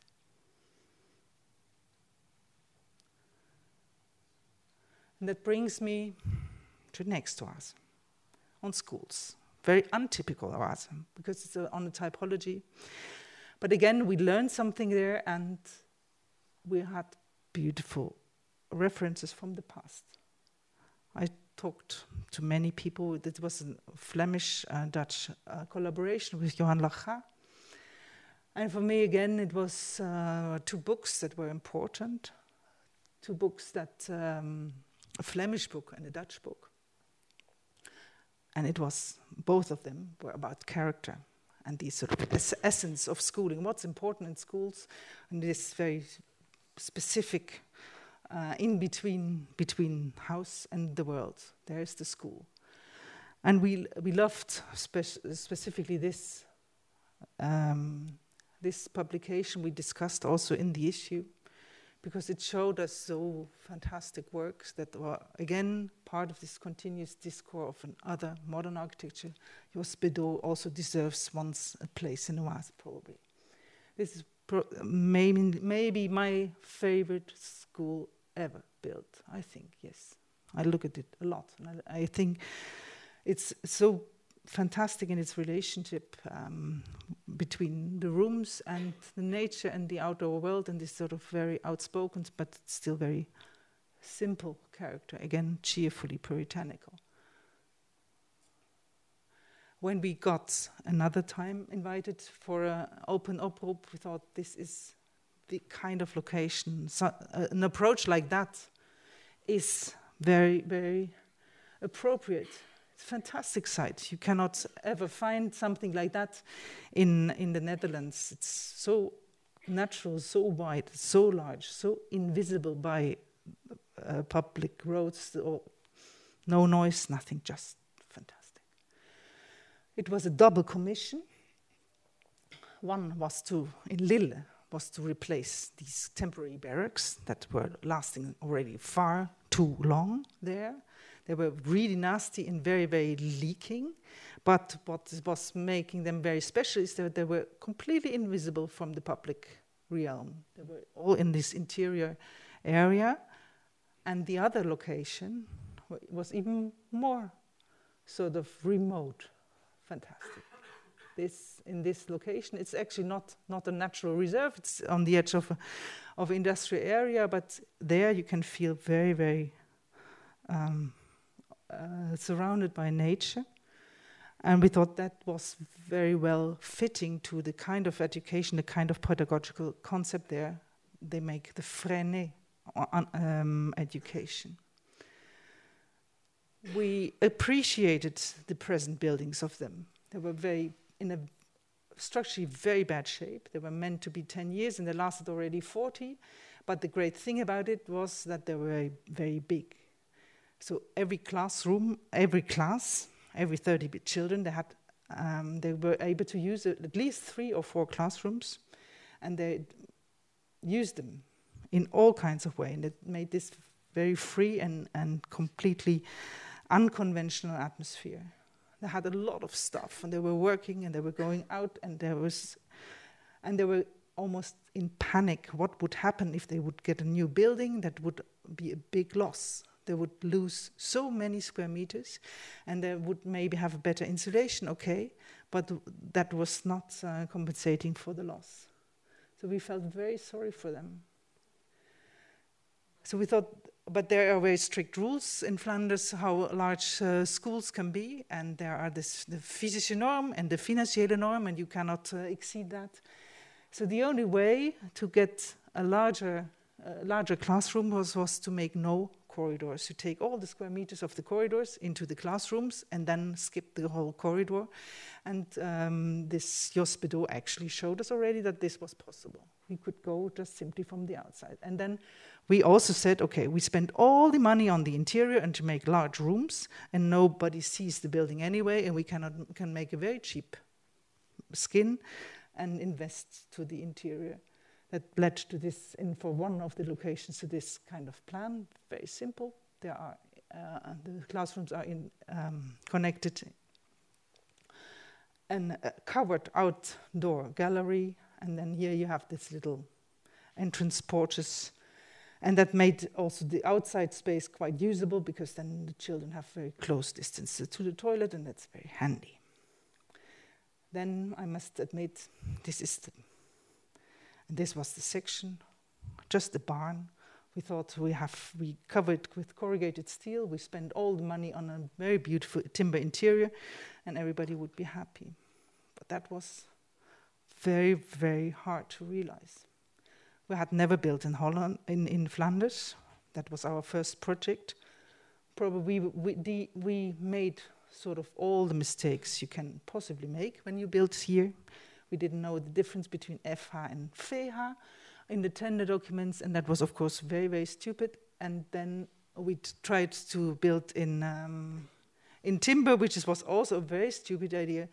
And that brings me to next us, on schools. Very untypical of us because it's on a typology. But again, we learned something there and we had beautiful references from the past. I talked to many people. It was a Flemish uh, Dutch uh, collaboration with Johan Lagae. And for me, again, it was uh, two books that were important. Two books that, um, a Flemish book and a Dutch book. And it was, both of them were about character and the sort of es- essence of schooling. What's important in schools, and this very specific uh, in between between house and the world. There is the school, and we we loved spe- specifically this um, this publication. We discussed also in the issue because it showed us so fantastic works that were again part of this continuous discourse of another modern architecture. Jos Bedaux also deserves once a place in the Oase, probably. This is pro- maybe maybe my favorite school ever built. I think yes. I look at it a lot, and I, I think it's so fantastic in its relationship um, between the rooms and the nature and the outdoor world, and this sort of very outspoken but still very simple character. Again, cheerfully puritanical. When we got another time invited for an open oproep, we thought this is the kind of location. So, uh, an approach like that is very, very appropriate. Fantastic site. You cannot ever find something like that in, in the Netherlands. It's so natural, so wide, so large, so invisible by uh, public roads or no noise, nothing, just fantastic. It was a double commission. One was to, in Lille, was to replace these temporary barracks that were lasting already far too long there. They were really nasty and very, very leaking. But what was making them very special is that they were completely invisible from the public realm. They were all in this interior area. And the other location was even more sort of remote. Fantastic this in this location. It's actually not not a natural reserve. It's on the edge of a, of industrial area, but there you can feel very very um, uh, surrounded by nature. And we thought that was very well fitting to the kind of education, the kind of pedagogical concept there. They make the Freinet um, education. We appreciated the present buildings of them. They were very in a structurally very bad shape. They were meant to be 10 years and they lasted already 40. But the great thing about it was that they were very big. So every classroom, every class, every 30 children, they had, um, they were able to use at least three or four classrooms, and they used them in all kinds of ways. And it made this very free and, and completely unconventional atmosphere. They had a lot of stuff, and they were working, and they were going out, and there was, and they were almost in panic. What would happen if they would get a new building? That would be a big loss. They would lose so many square meters, and they would maybe have a better insulation, okay, but that was not uh, compensating for the loss. So we felt very sorry for them. So we thought but there are very strict rules in Flanders how large uh, schools can be, and there are this, the fysische norm and the financiële norm, and you cannot uh, exceed that. So the only way to get a larger, larger classroom was, was to make no corridors. You take all the square meters of the corridors into the classrooms and then skip the whole corridor. And um, this Jos Bedaux actually showed us already that this was possible. We could go just simply from the outside. And then we also said, okay, we spend all the money on the interior and to make large rooms, and nobody sees the building anyway, and we cannot, can make a very cheap skin and invest to the interior. That led to this, in for one of the locations, to this kind of plan. Very simple. There are uh, the classrooms are in, um, connected and a covered outdoor gallery, and then here you have this little entrance porches. And that made also the outside space quite usable because then the children have very close distance to the toilet, and that's very handy. Then I must admit, this is the, this was the section, just the barn. We thought we have we covered with corrugated steel. We spent all the money on a very beautiful timber interior, and everybody would be happy. But that was very very hard to realize. We had never built in Holland in, in Flanders. That was our first project. Probably we, we, we made sort of all the mistakes you can possibly make when you build here. We didn't know the difference between FH and FH in the tender documents, and that was, of course, very, very stupid. And then we tried to build in um, in timber, which is, was also a very stupid idea.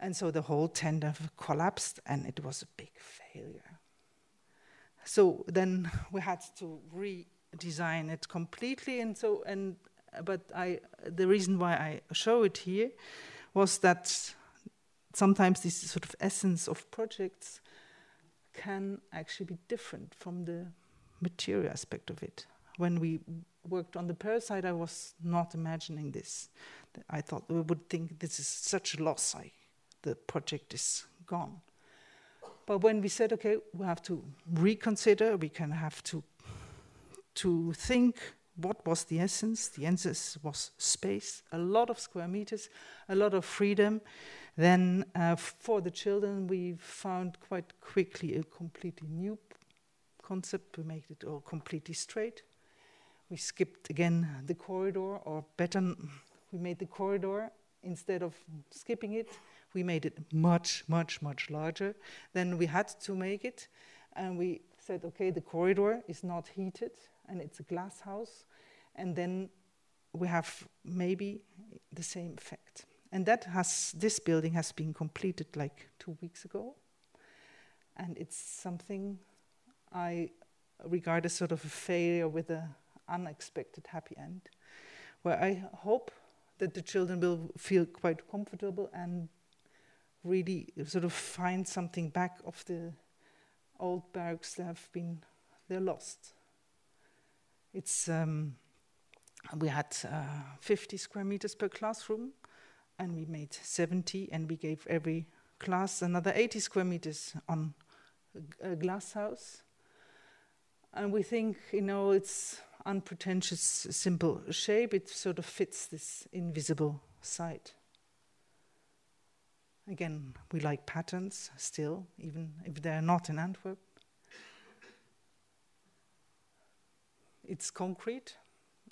And so the whole tender collapsed, and it was a big failure. So then (laughs) we had to redesign it completely, and so and but I the reason why I show it here was that sometimes this sort of essence of projects can actually be different from the material aspect of it. When we worked on the parasite, I was not imagining this. I thought we would think this is such a loss. I, the project is gone. But when we said, okay, we have to reconsider, we can have to to think what was the essence. The essence was space, a lot of square meters, a lot of freedom. Then uh, for the children, we found quite quickly a completely new concept. We made it all completely straight. We skipped again the corridor, or better, we made the corridor instead of skipping it we made it much, much, much larger. Then we had to make it, and we said, okay, the corridor is not heated, and it's a glass house, and then we have maybe the same effect. And that has this building has been completed like two weeks ago, and it's something I regard as sort of a failure with an unexpected happy end, where I hope that the children will feel quite comfortable and really sort of find something back of the old barracks that have been they're lost. It's um, we had uh, 50 square meters per classroom, and we made 70, and we gave every class another 80 square meters on a, glass house. And we think, you know, it's unpretentious, simple shape. It sort of fits this invisible site. Again, we like patterns still, even if they're not in Antwerp. It's concrete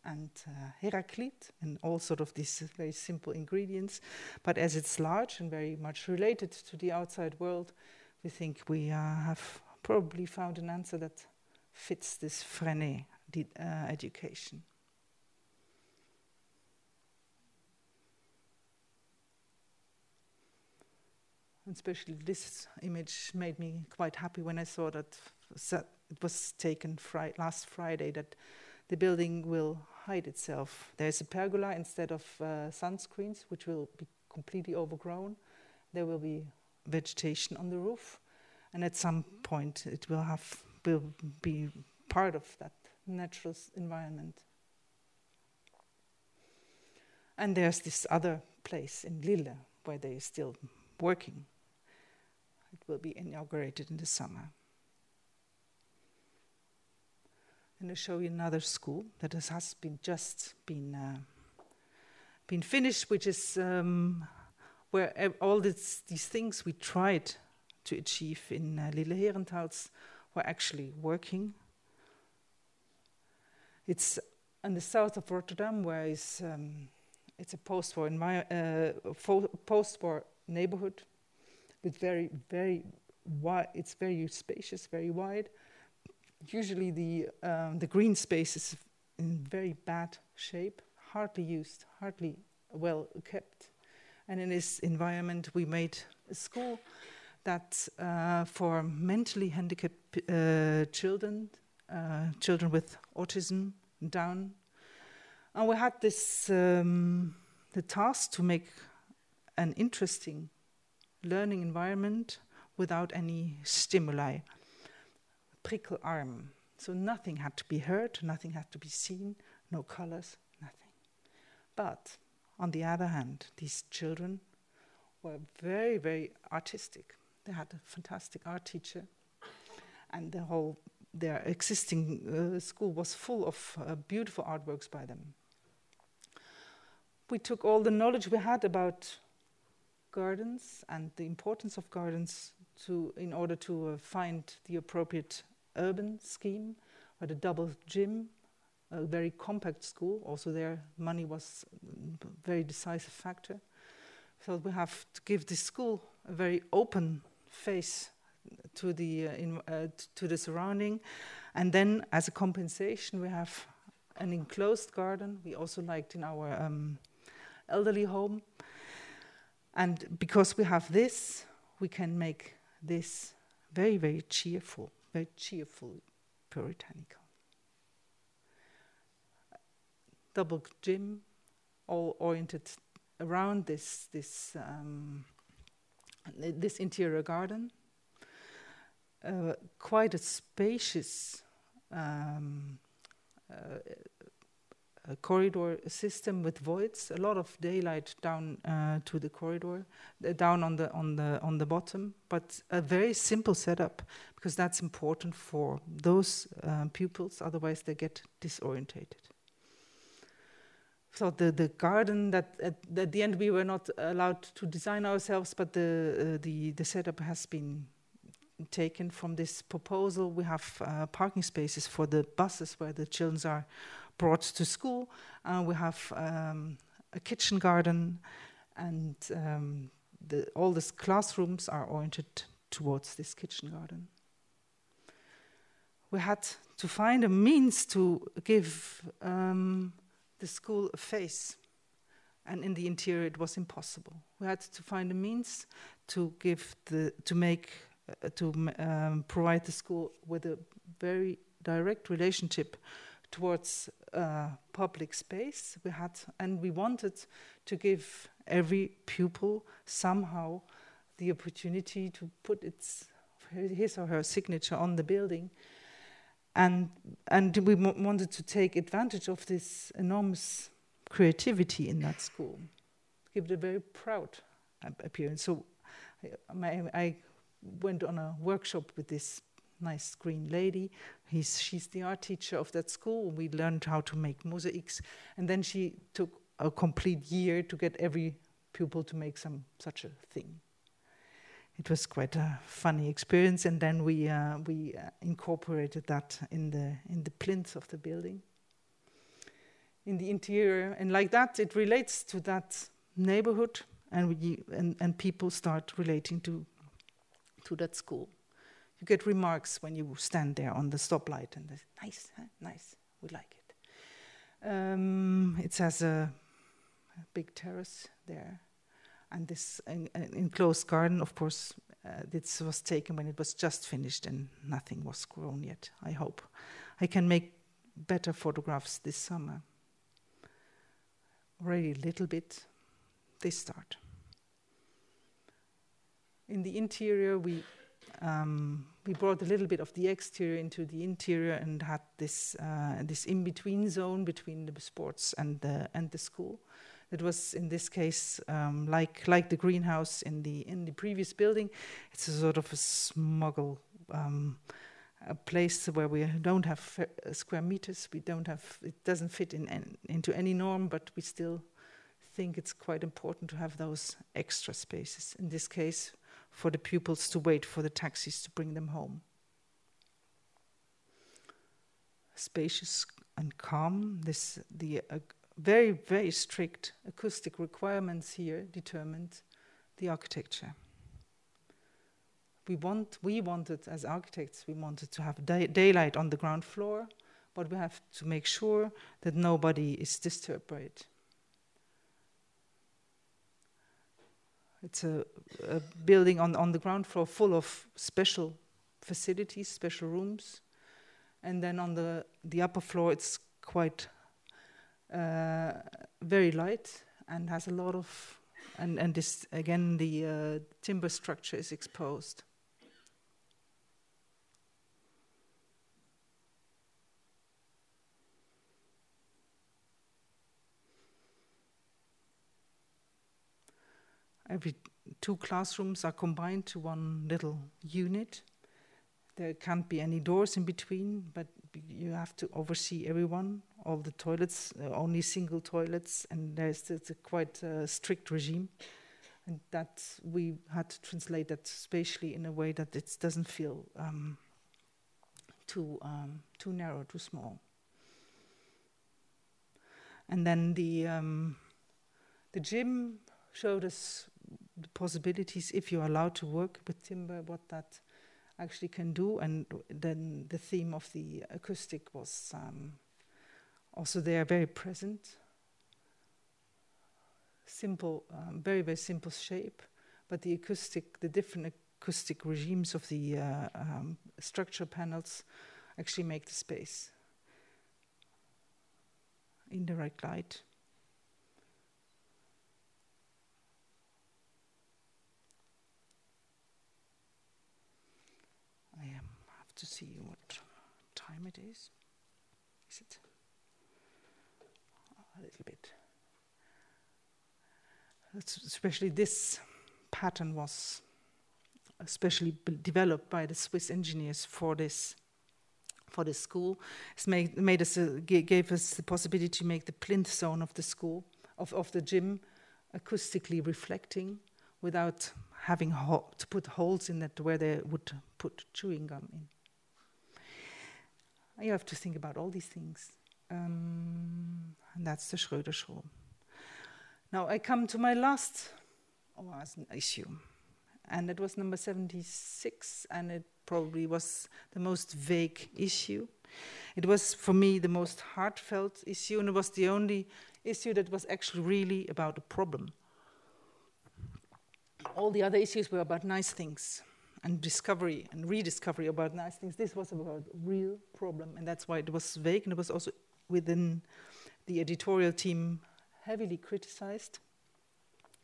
and uh, Heraklith and all sort of these very simple ingredients. But as it's large and very much related to the outside world, we think we uh, have probably found an answer that fits this Freinet uh, education. And especially this image made me quite happy when I saw that it was taken fri- last Friday that the building will hide itself. There's a pergola instead of uh, sunscreens, which will be completely overgrown. There will be vegetation on the roof, and at some point it will have will be part of that natural environment. And there's this other place in Lille where they are still working it will be inaugurated in the summer. And I'll show you another school that has, been just been uh, been finished, which is um, where all this, these things we tried to achieve in uh, Lille Herentals were actually working. It's in the south of Rotterdam, where um, it's a post-war, uh, post-war neighborhood with very, very wide, it's very spacious, very wide. Usually the, um, the green space is in very bad shape, hardly used, hardly well kept. And in this environment, we made a school that uh, for mentally handicapped uh, children, uh, children with autism, Down, and we had this um, the task to make an interesting learning environment without any stimuli. Prikkelarm. So nothing had to be heard, nothing had to be seen, no colors, nothing. But on the other hand, these children were very, very artistic. They had a fantastic art teacher, and the whole their existing uh, school was full of uh, beautiful artworks by them. We took all the knowledge we had about gardens and the importance of gardens to, in order to uh, find the appropriate urban scheme, had a double gym, a very compact school. Also, there money was a very decisive factor. So we have to give this school a very open face to the uh, in, uh, to the surrounding, and then as a compensation, we have an enclosed garden. We also liked in our um, elderly home, and because we have this, we can make this very very cheerful, very cheerful, puritanical. Double gym, all oriented around this this um, this interior garden uh, quite a spacious um, uh, corridor system with voids, a lot of daylight down uh, to the corridor, uh, down on the on the on the bottom, but a very simple setup because that's important for those uh, pupils. Otherwise, they get disorientated. So the the garden that at, at, the end we were not allowed to design ourselves, but the uh, the the setup has been taken from this proposal. We have uh, parking spaces for the buses where the children are brought to school. Uh, we have um, a kitchen garden, and um, the, all the classrooms are oriented towards this kitchen garden. We had to find a means to give um, the school a face, and in the interior it was impossible. We had to find a means to give the to make uh, to um, provide the school with a very direct relationship towards uh, public space. We had and we wanted to give every pupil somehow the opportunity to put its his or her signature on the building. And and we wanted to take advantage of this enormous creativity in that school give it a very proud appearance. So I, I went on a workshop with this nice green lady. He's, she's the art teacher of that school. We learned how to make mosaics, and then she took a complete year to get every pupil to make some such a thing. It was quite a funny experience, and then we uh, we uh, incorporated that in the in the plinth of the building, in the interior, and like that, it relates to that neighborhood, and we and, and people start relating to to that school. You get remarks when you stand there on the stoplight and nice, huh? nice, we like it. Um, it has a, a, big terrace there. And this enclosed garden, of course, uh, this was taken when it was just finished and nothing was grown yet, I hope. I can make better photographs this summer. Already a little bit, they start. In the interior, we um, we brought a little bit of the exterior into the interior and had this uh, this in between zone between the sports and the and the school. It was in this case um, like like the greenhouse in the in the previous building. It's a sort of a smuggle. Um, a place where we don't have uh, square meters, we don't have it doesn't fit in, in into any norm, but we still think it's quite important to have those extra spaces. In this case, for the pupils to wait for the taxis to bring them home. Spacious and calm, this, the uh, very, very strict acoustic requirements here determined the architecture. We, want, we wanted, as architects, we wanted to have day, daylight on the ground floor, but we have to make sure that nobody is disturbed by it. It's a, a building on, on the ground floor full of special facilities, special rooms. And then on the, the upper floor, it's quite uh, very light and has a lot of and and this again the uh, timber structure is exposed. Every two classrooms are combined to one little unit. There can't be any doors in between, but you have to oversee everyone. All the toilets, uh, only single toilets, and there's it's a quite uh, strict regime. And that we had to translate that spatially in a way that it doesn't feel um, too um, too narrow, too small. And then the um, the gym showed us the possibilities if you're allowed to work with timber, what that actually can do. And then the theme of the acoustic was um, also there, very present. Simple, um, very, very simple shape, but the acoustic, the different acoustic regimes of the uh, um, structure panels actually make the space. Indirect light. I um, have to see what time it is. Is it a little bit? Especially this pattern was especially developed by the Swiss engineers for this for the school. It's made, made us uh, gave us the possibility to make the plinth zone of the school of, of the gym acoustically reflecting without having to put holes in it where they would put chewing gum in. You have to think about all these things. Um, and that's the Schröder Show. Now I come to my last OASEN issue. And it was number 76, and it probably was the most vague issue. It was, for me, the most heartfelt issue, and it was the only issue that was actually really about a problem all the other issues were about nice things and discovery and rediscovery about nice things. This was about real problem, and that's why it was vague, and it was also within the editorial team heavily criticized.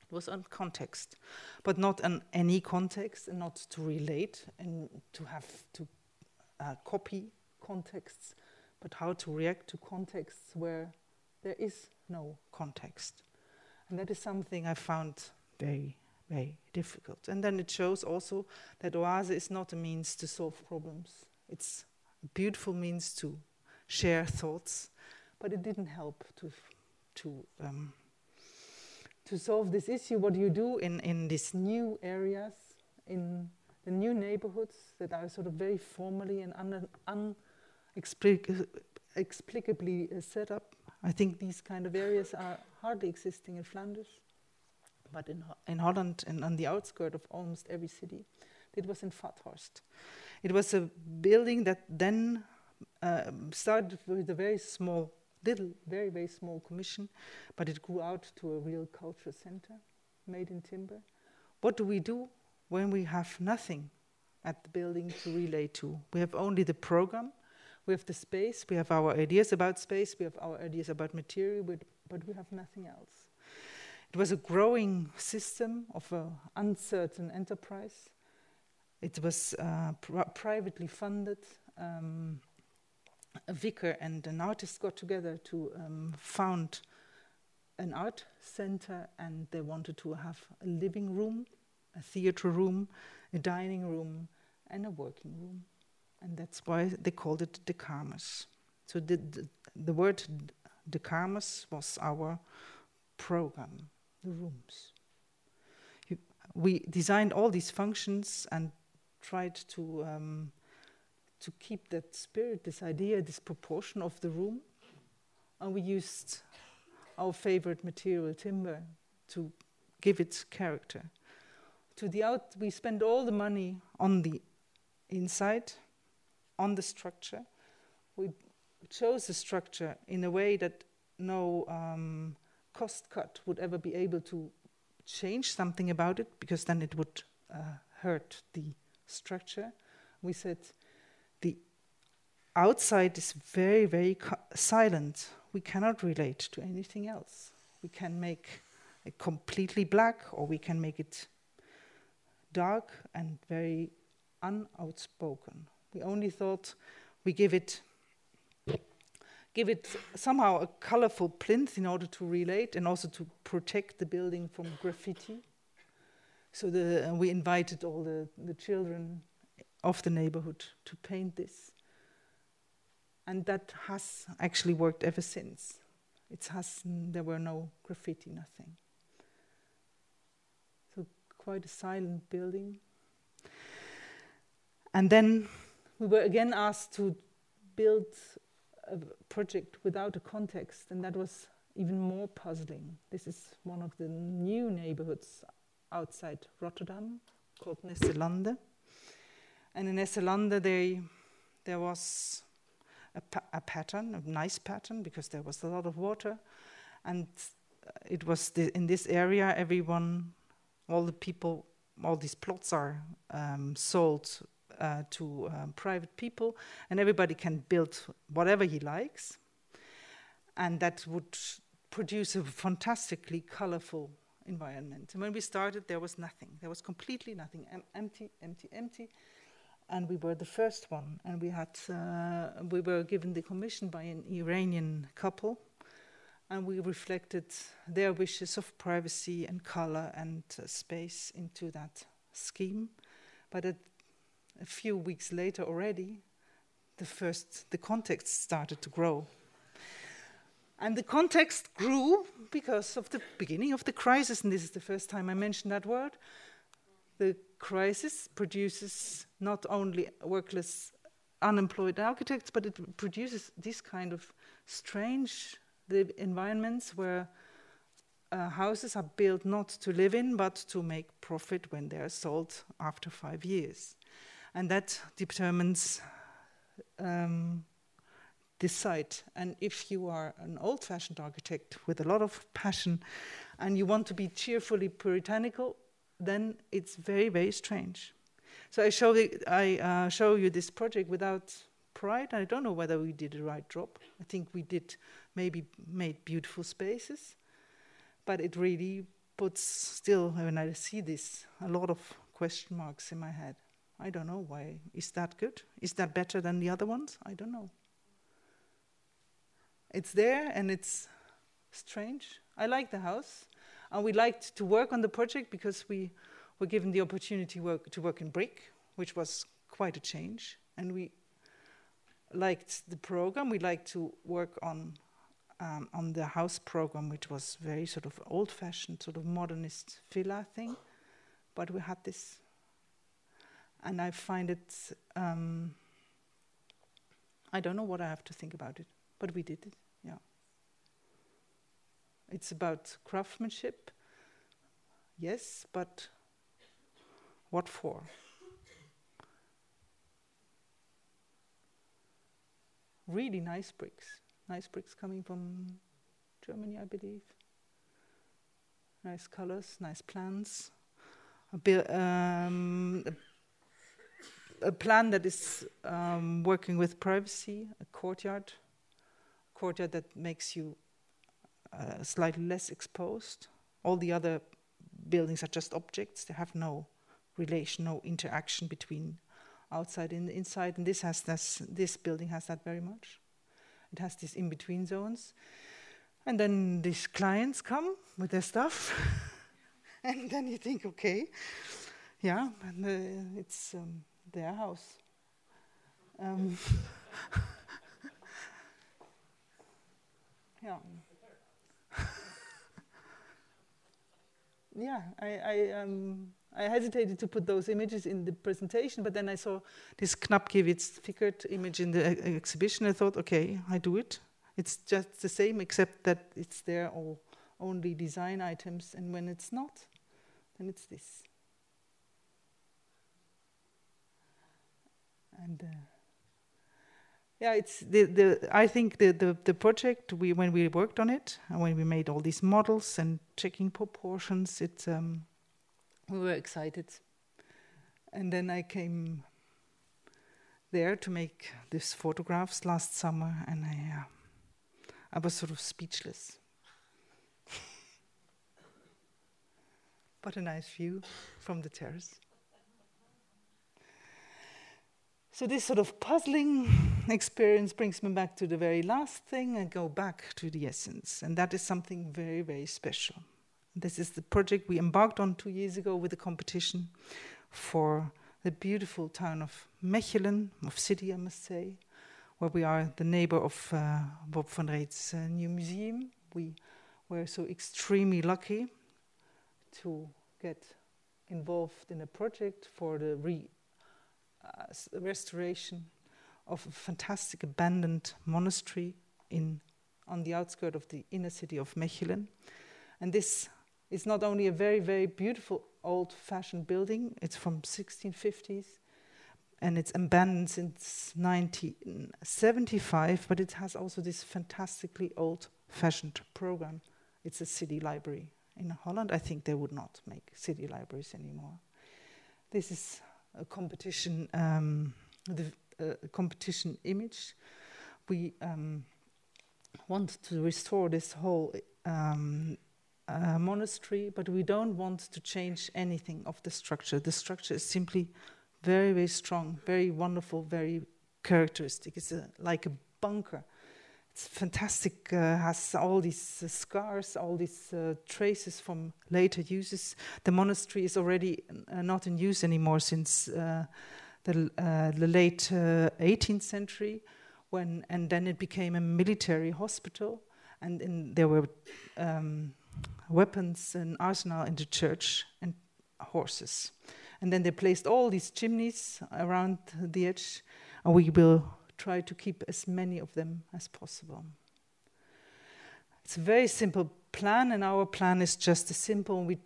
It was on context, but not on any context, and not to relate and to have to uh, copy contexts, but how to react to contexts where there is no context. And that is something I found very very difficult. And then it shows also that OASE is not a means to solve problems. It's a beautiful means to share thoughts, but it didn't help to to um, to solve this issue. What do you do in in these new areas, in the new neighborhoods that are sort of very formally and un, inexplicably uh, set up? I think these kind of areas are hardly existing in Flanders but in, in Holland and on the outskirts of almost every city. It was in Vathorst. It was a building that then uh, started with a very small, little, very, very small commission, but it grew out to a real culture center made in timber. What do we do when we have nothing at the building to relay to? We have only the program, we have the space, we have our ideas about space, we have our ideas about material, but, but we have nothing else. It was a growing system of an uncertain enterprise. It was uh, pr privately funded. Um, a vicar and an artist got together to um, found an art center, and they wanted to have a living room, a theater room, a dining room, and a working room. And that's why they called it the Kamers. So the, the, the word the Kamers was our program the rooms. We designed all these functions and tried to um, to keep that spirit, this idea, this proportion of the room, and we used our favorite material, timber, to give its character. To the out, we spend all the money on the inside, on the structure. We chose the structure in a way that no um, cost cut would ever be able to change something about it, because then it would uh, hurt the structure. We said the outside is very, very silent. We cannot relate to anything else. We can make it completely black, or we can make it dark and very unoutspoken. We only thought we give it give it somehow a colorful plinth in order to relate and also to protect the building from graffiti. So the, uh, we invited all the, the children of the neighborhood to paint this. And that has actually worked ever since. Has, there were no graffiti, nothing. So quite a silent building. And then we were again asked to build a project without a context, and that was even more puzzling. This is one of the new neighborhoods outside Rotterdam called Nesselande. And in Nesselande, they, there was a, pa a, pattern, a nice pattern, because there was a lot of water. And it was in this area, everyone, all the people, all these plots are um, sold uh, to um, private people, and everybody can build whatever he likes. And that would produce a fantastically colorful environment. And when we started, there was nothing. There was completely nothing. Em empty, empty, empty. And we were the first one. And we had, uh, we were given the commission by an Iranian couple. And we reflected their wishes of privacy and color and uh, space into that scheme. But at a few weeks later already, the first, the context started to grow. And the context grew because of the beginning of the crisis, and this is the first time I mention that word. The crisis produces not only workless, unemployed architects, but it produces these kind of strange the environments where uh, houses are built not to live in, but to make profit when they are sold after five years and that determines um, this site. And if you are an old fashioned architect with a lot of passion and you want to be cheerfully puritanical, then it's very, very strange. So I show, the, I, uh, show you this project without pride. I don't know whether we did the right job. I think we did maybe made beautiful spaces, but it really puts still, when I see this, a lot of question marks in my head. I don't know why. Is that good? Is that better than the other ones? I don't know. It's there and it's strange. I like the house. And we liked to work on the project because we were given the opportunity work, to work in brick, which was quite a change. And we liked the program. We liked to work on um, on the house program, which was very sort of old-fashioned, sort of modernist villa thing. But we had this and I find it. Um, I don't know what I have to think about it, but we did it. Yeah. It's about craftsmanship, yes, but what for? Really nice bricks. Nice bricks coming from Germany, I believe. Nice colors, nice plans. A, um, a plan that is um, working with privacy, a courtyard, a courtyard that makes you uh, slightly less exposed. All the other buildings are just objects; they have no relation, no interaction between outside and inside. And this has this. This building has that very much. It has these in-between zones, and then these clients come with their stuff, (laughs) and then you think, okay, yeah, and uh, it's. Um, their house. Um, (laughs) yeah. yeah, I, I, um, I hesitated to put those images in the presentation, but then I saw this Knapkiewicz Fickert image in the exhibition. I thought, okay, I do it. It's just the same, except that it's there all only design items, and when it's not, then it's this. And uh, yeah, it's the, the I think the, the, the project we when we worked on it and when we made all these models and checking proportions, it um, we were excited, and then I came there to make these photographs last summer, and I uh, I was sort of speechless. (laughs) but a nice view from the terrace. So, this sort of puzzling (laughs) experience brings me back to the very last thing and go back to the essence. And that is something very, very special. This is the project we embarked on two years ago with a competition for the beautiful town of Mechelen, of city, I must say, where we are the neighbor of uh, Bob van Reeth's uh, new museum. We were so extremely lucky to get involved in a project for the re restoration of a fantastic abandoned monastery in on the outskirts of the inner city of Mechelen. And this is not only a very, very beautiful old-fashioned building, it's from 1650s, and it's abandoned since 1975, but it has also this fantastically old-fashioned program. It's a city library. In Holland, I think they would not make city libraries anymore. This is a competition, um, the uh, competition image. We um, want to restore this whole um, uh, monastery, but we don't want to change anything of the structure. The structure is simply very, very strong, very wonderful, very characteristic. It's a, like a bunker. Fantastic, uh, has all these uh, scars, all these uh, traces from later uses. The monastery is already not in use anymore since the, the, late 18th century, when and then it became a military hospital, and in, there were um, weapons and arsenal in the church and horses. And then they placed all these chimneys around the edge, and we will try to keep as many of them as possible. It's a very simple plan, and our plan is just as simple. We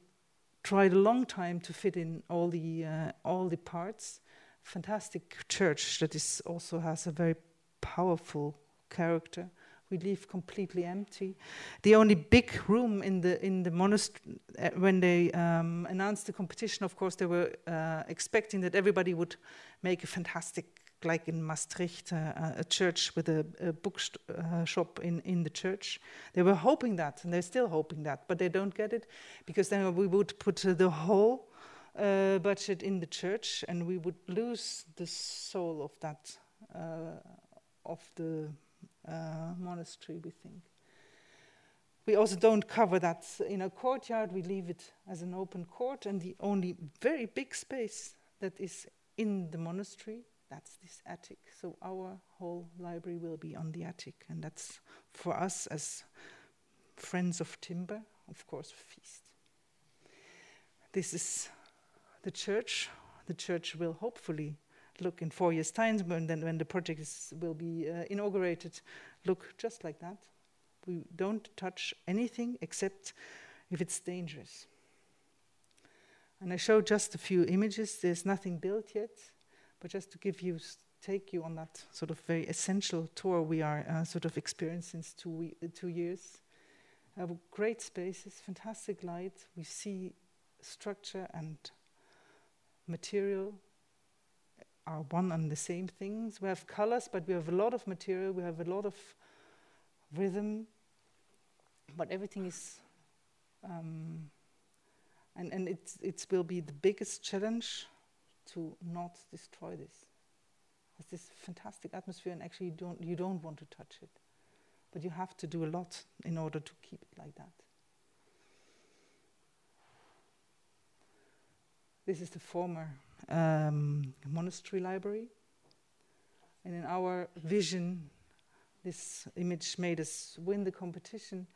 tried a long time to fit in all the uh, all the parts. Fantastic church that is also has a very powerful character. We leave completely empty. The only big room in the in the monastery uh, when they um, announced the competition, of course, they were uh, expecting that everybody would make a fantastic like in Maastricht, uh, a church with a, a bookshop uh, in, in the church. They were hoping that, and they're still hoping that, but they don't get it because then we would put uh, the whole uh, budget in the church, and we would lose the soul of that uh, of the uh, monastery. We think. We also don't cover that in a courtyard. We leave it as an open court, and the only very big space that is in the monastery that's this attic. So our whole library will be on the attic, and that's for us as friends of timber, of course, a feast. This is the church. The church will hopefully look in four years' time when, then, when the project is, will be uh, inaugurated, look just like that. We don't touch anything except if it's dangerous. And I show just a few images. There's nothing built yet. But just to give you, take you on that sort of very essential tour we are uh, sort of experiencing since two, uh, two years. Uh, great spaces, fantastic light. We see structure and material are one and the same things. We have colors, but we have a lot of material. We have a lot of rhythm, but everything is. Um, and and it it will be the biggest challenge to not destroy this. It's this fantastic atmosphere, and actually, you don't, you don't want to touch it. But you have to do a lot in order to keep it like that. This is the former um, monastery library. And in our vision, this image made us win the competition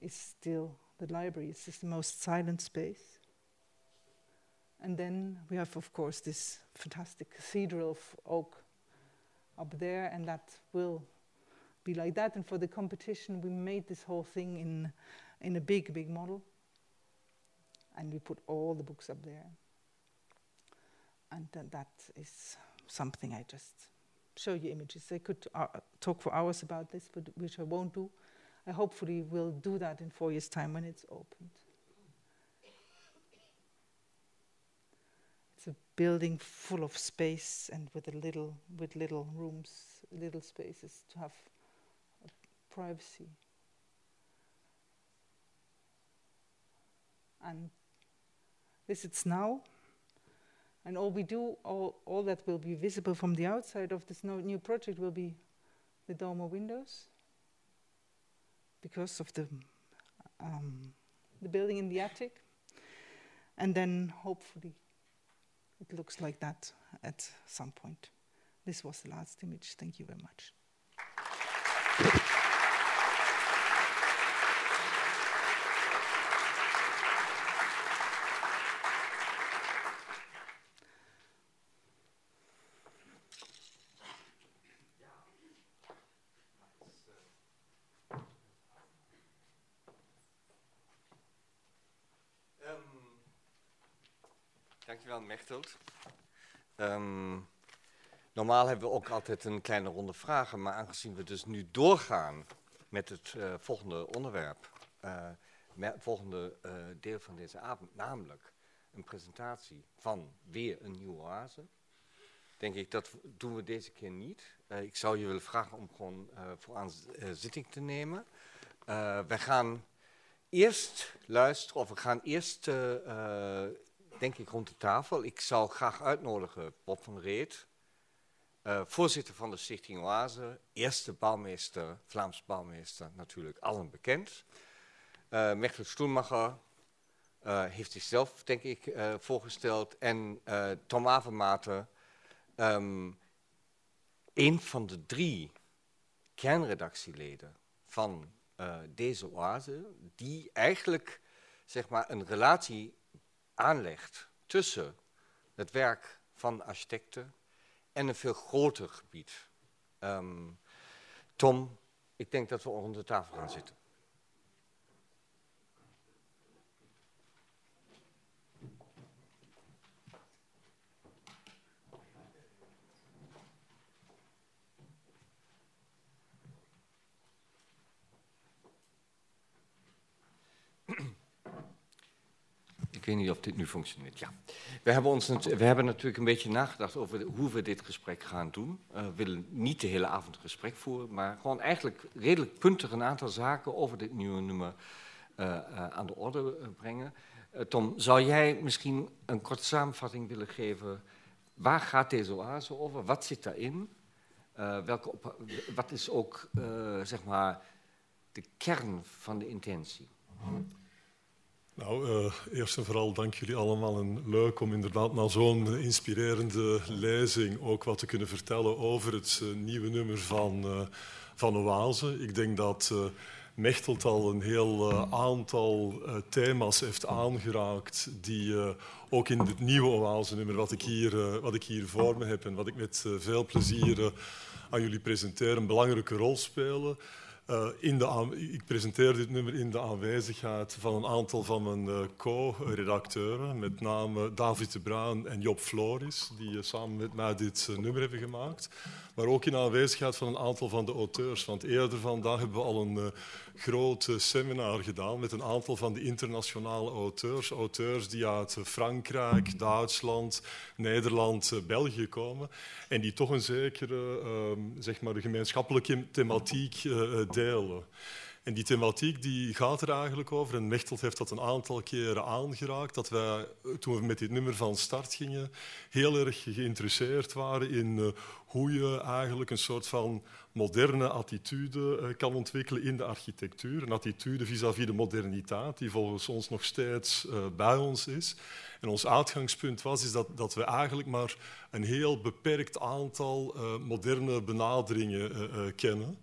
is still the library. It's the most silent space. And then we have, of course, this fantastic cathedral of oak up there, and that will be like that. And for the competition, we made this whole thing in, in a big, big model. And we put all the books up there. And th- that is something I just show you images. I could uh, talk for hours about this, but which I won't do. I hopefully will do that in four years' time when it's opened. Building full of space and with a little with little rooms, little spaces to have privacy. And visits now. And all we do, all, all that will be visible from the outside of this no new project will be the dormer windows because of the, um, the building in the attic. And then hopefully it looks like that at some point. This was the last image. Thank you very much. Dankjewel, Mechtelt. Um, normaal hebben we ook altijd een kleine ronde vragen, maar aangezien we dus nu doorgaan met het uh, volgende onderwerp, uh, volgende uh, deel van deze avond, namelijk een presentatie van weer een nieuwe oase, denk ik dat doen we deze keer niet. ik zou je willen vragen om gewoon voor aan zitting te nemen. wij gaan eerst luisteren, of we gaan eerst denk ik, rond de tafel. Ik zou graag uitnodigen Bob van Reet, uh, voorzitter van de Stichting Oase, eerste bouwmeester, Vlaams bouwmeester, natuurlijk allen bekend. Uh, Mechtel Stoenmacher uh, heeft zichzelf, denk ik, voorgesteld. En Tom Avermaten, um, een van de drie kernredactieleden van deze oase, die eigenlijk zeg maar, een relatie aanlegt tussen het werk van architecten en een veel groter gebied. Um, Tom, ik denk dat we onder de tafel gaan zitten. Ik weet niet of dit nu functioneert. Ja. We hebben, ons, we hebben natuurlijk een beetje nagedacht over hoe we dit gesprek gaan doen. Uh, we willen niet de hele avond gesprek voeren, maar gewoon eigenlijk redelijk puntig een aantal zaken over dit nieuwe nummer uh, uh, aan de orde brengen. Tom, zou jij misschien een korte samenvatting willen geven? Waar gaat deze oase over? Wat zit daarin? welke wat is ook zeg maar de kern van de intentie? Nou, uh, eerst en vooral dank jullie allemaal en leuk om inderdaad na zo'n inspirerende lezing ook wat te kunnen vertellen over het uh, nieuwe nummer van, uh, van Oase. Ik denk dat Mechtelt al een heel aantal thema's heeft aangeraakt die ook in het nieuwe Oase-nummer wat, ik hier, wat ik hier voor me heb en wat ik met veel plezier aan jullie presenteer een belangrijke rol spelen. Uh, in de ik presenteer dit nummer in de aanwezigheid van een aantal van mijn uh, co-redacteuren, met name David de Bruin en Job Floris, die uh, samen met mij dit nummer hebben gemaakt. Maar ook in aanwezigheid van een aantal van de auteurs. Want eerder vandaag hebben we al een groot seminar gedaan met een aantal van de internationale auteurs. Auteurs die uit Frankrijk, Duitsland, Nederland, België komen. En die toch een zekere ehm, zeg maar, gemeenschappelijke thematiek delen. En die thematiek die gaat er eigenlijk over, en Mechtelt heeft dat een aantal keren aangeraakt, dat wij toen we met dit nummer van start gingen, heel erg geïnteresseerd waren in uh, hoe je eigenlijk een soort van moderne attitude uh, kan ontwikkelen in de architectuur. Een attitude vis-à-vis -vis de moderniteit, die volgens ons nog steeds uh, bij ons is. En ons uitgangspunt was is dat, dat we eigenlijk maar een heel beperkt aantal moderne benaderingen kennen.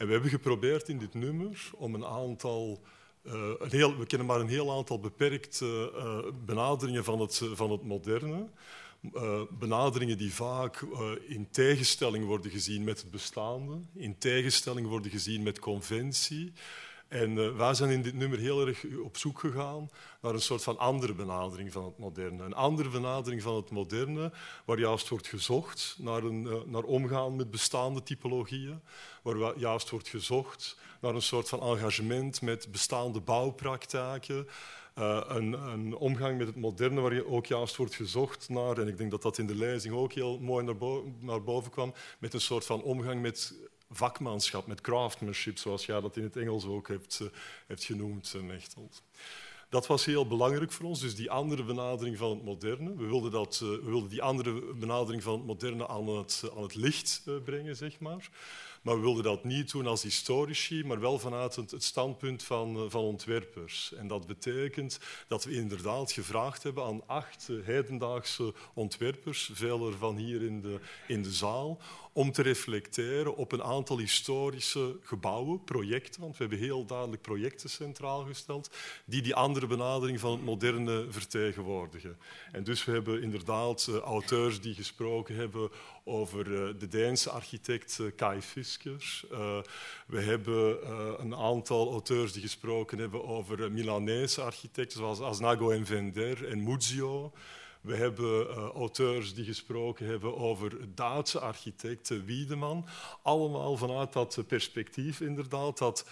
En we hebben geprobeerd in dit nummer om een aantal. Een heel, we kennen maar een heel aantal beperkte uh, benaderingen van het, van het moderne. Uh, benaderingen die vaak in tegenstelling worden gezien met het bestaande, in tegenstelling worden gezien met conventie. En uh, wij zijn in dit nummer heel erg op zoek gegaan naar een soort van andere benadering van het moderne. Een andere benadering van het moderne, waar juist wordt gezocht naar, een, uh, naar omgaan met bestaande typologieën, waar juist wordt gezocht naar een soort van engagement met bestaande bouwpraktijken. Uh, een, een, omgang met het moderne, waar je ook juist wordt gezocht naar, en ik denk dat dat in de lezing ook heel mooi naar, naar boven kwam, met een soort van omgang met vakmanschap, met craftsmanship, zoals jij dat in het Engels ook hebt, hebt genoemd, uh, Mechtelt. Dat was heel belangrijk voor ons, dus die andere benadering van het moderne. We wilden, dat, uh, we wilden die andere benadering van het moderne aan het, aan het licht brengen, zeg maar. Maar we wilden dat niet doen als historici, maar wel vanuit het, standpunt van, uh, van ontwerpers. En dat betekent dat we inderdaad gevraagd hebben aan acht hedendaagse ontwerpers, veel ervan hier in de, in de zaal, om te reflecteren op een aantal historische gebouwen, projecten, want we hebben heel duidelijk projecten centraal gesteld, die die andere benadering van het moderne vertegenwoordigen. En dus we hebben inderdaad uh, auteurs die gesproken hebben over uh, de Deense architect uh, Kai Fisker. we hebben een aantal auteurs die gesproken hebben over Milanese architecten zoals Asnago en Vender en Muzio. We hebben auteurs die gesproken hebben over Duitse architecten Wiedemann. Allemaal vanuit dat perspectief inderdaad, dat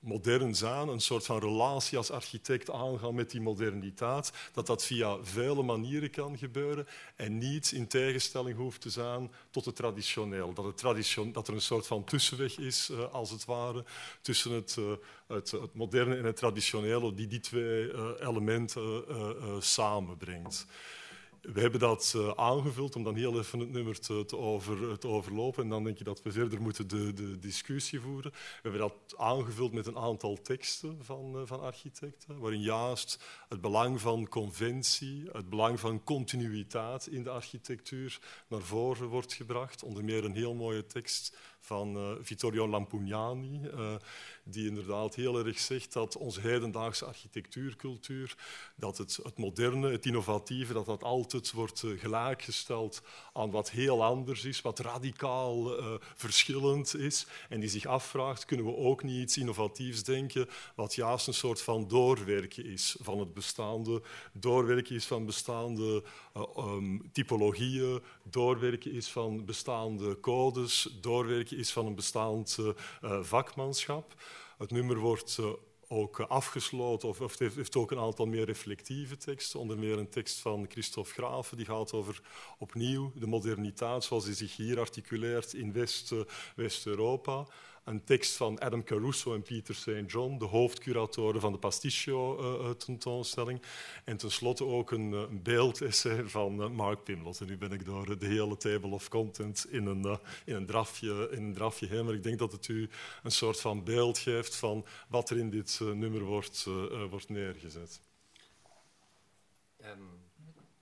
modern zijn, een soort van relatie als architect aangaan met die moderniteit, dat dat via vele manieren kan gebeuren en niet in tegenstelling hoeft te zijn tot het traditioneel. Dat, het tradition dat er een soort van tussenweg is, uh, als het ware, tussen het, uh, het, het, moderne en het traditionele, die die twee uh, elementen samenbrengt. We hebben dat uh, aangevuld om dan heel even het nummer te, over, overlopen. En dan denk je dat we verder moeten de, de, discussie voeren. We hebben dat aangevuld met een aantal teksten van, uh, van architecten, waarin juist het belang van conventie, het belang van continuïteit in de architectuur naar voren wordt gebracht. Onder meer een heel mooie tekst van uh, Vittorio Lampugnani, die inderdaad heel erg zegt dat onze hedendaagse architectuurcultuur, dat het, het moderne, het innovatieve, dat dat altijd wordt uh, gelijkgesteld aan wat heel anders is, wat radicaal verschillend is, en die zich afvraagt, kunnen we ook niet iets innovatiefs denken, wat juist een soort van doorwerken is van het bestaande, doorwerken is van bestaande um, typologieën, doorwerken is van bestaande codes, doorwerken is van een bestaand vakmanschap. Het nummer wordt uh, ook afgesloten, of, of heeft, ook een aantal meer reflectieve teksten. Onder meer een tekst van Christophe Graven, die gaat over opnieuw de moderniteit zoals die zich hier articuleert in West-Europa. West een tekst van Adam Caruso en Peter St. John, de hoofdcuratoren van de Pasticcio-tentoonstelling. Uh, en tenslotte ook een, uh, beeldessay van Mark Pimlott. En nu ben ik door de hele table of content in een, in een, drafje, in een drafje heen. Maar ik denk dat het u een soort van beeld geeft van wat er in dit nummer wordt, wordt neergezet. Um,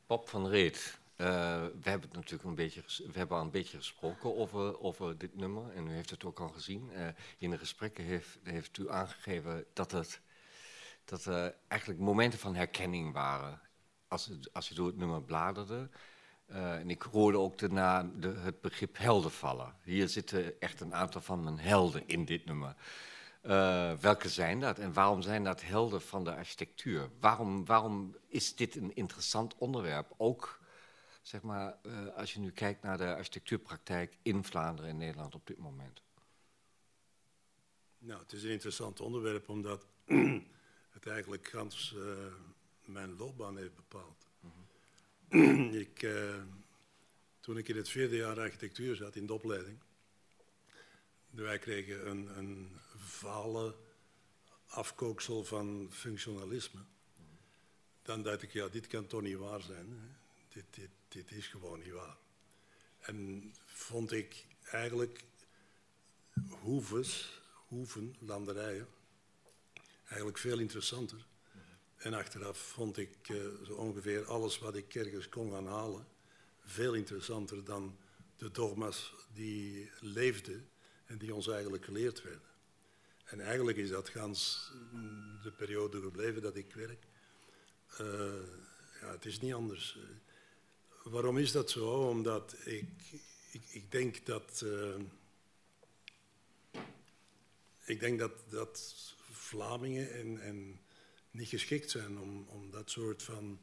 Bob van Reet, uh, we hebben het natuurlijk een beetje, we hebben al een beetje gesproken over, over dit nummer en u heeft het ook al gezien. Uh, in de gesprekken heeft, heeft u aangegeven dat het dat er eigenlijk momenten van herkenning waren als, als je door het nummer bladerde. Uh, en ik hoorde ook daarna de, het begrip helden vallen. Hier zitten echt een aantal van mijn helden in dit nummer. welke zijn dat en waarom zijn dat helden van de architectuur? Waarom, waarom is dit een interessant onderwerp, ook zeg maar, uh, als je nu kijkt naar de architectuurpraktijk in Vlaanderen en Nederland op dit moment? Nou, het is een interessant onderwerp omdat (clears throat) het eigenlijk gans uh, mijn loopbaan heeft bepaald. Mm -hmm. (clears throat) ik, uh, toen ik in het vierde jaar architectuur zat in de opleiding, wij kregen een, een vale afkooksel van functionalisme. Dan dacht ik, ja, dit kan toch niet waar zijn. Hè? Dit, is gewoon niet waar. En vond ik eigenlijk hoeves, hoeven, landerijen, eigenlijk veel interessanter. En achteraf vond ik uh, zo ongeveer alles wat ik ergens kon gaan halen veel interessanter dan de dogma's die leefden en die ons eigenlijk geleerd werden. En eigenlijk is dat gans de periode gebleven dat ik werk. Uh, ja, het is niet anders. Waarom is dat zo? Omdat ik, ik, ik denk dat. Uh, ik denk dat, dat Vlamingen en, en niet geschikt zijn om, om dat soort van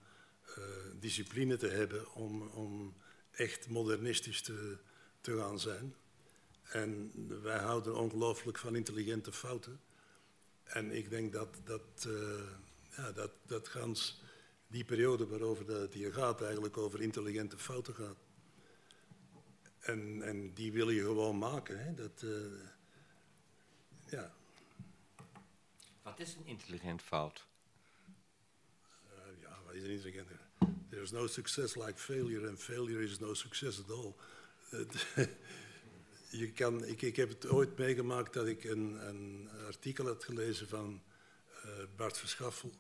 uh, discipline te hebben, om, om echt modernistisch te, te gaan zijn. En wij houden ongelooflijk van intelligente fouten. En ik denk dat dat, uh, ja, dat, dat gans die periode waarover het hier gaat, eigenlijk over intelligente fouten gaat. En, en die wil je gewoon maken. Hè? Dat, uh, ja. Wat is een intelligent fout? is een intelligente. There's no success like failure and failure is no success at all. (laughs) je kan, ik, ik heb het ooit meegemaakt dat ik een, een artikel had gelezen van uh, Bart Verschaffel.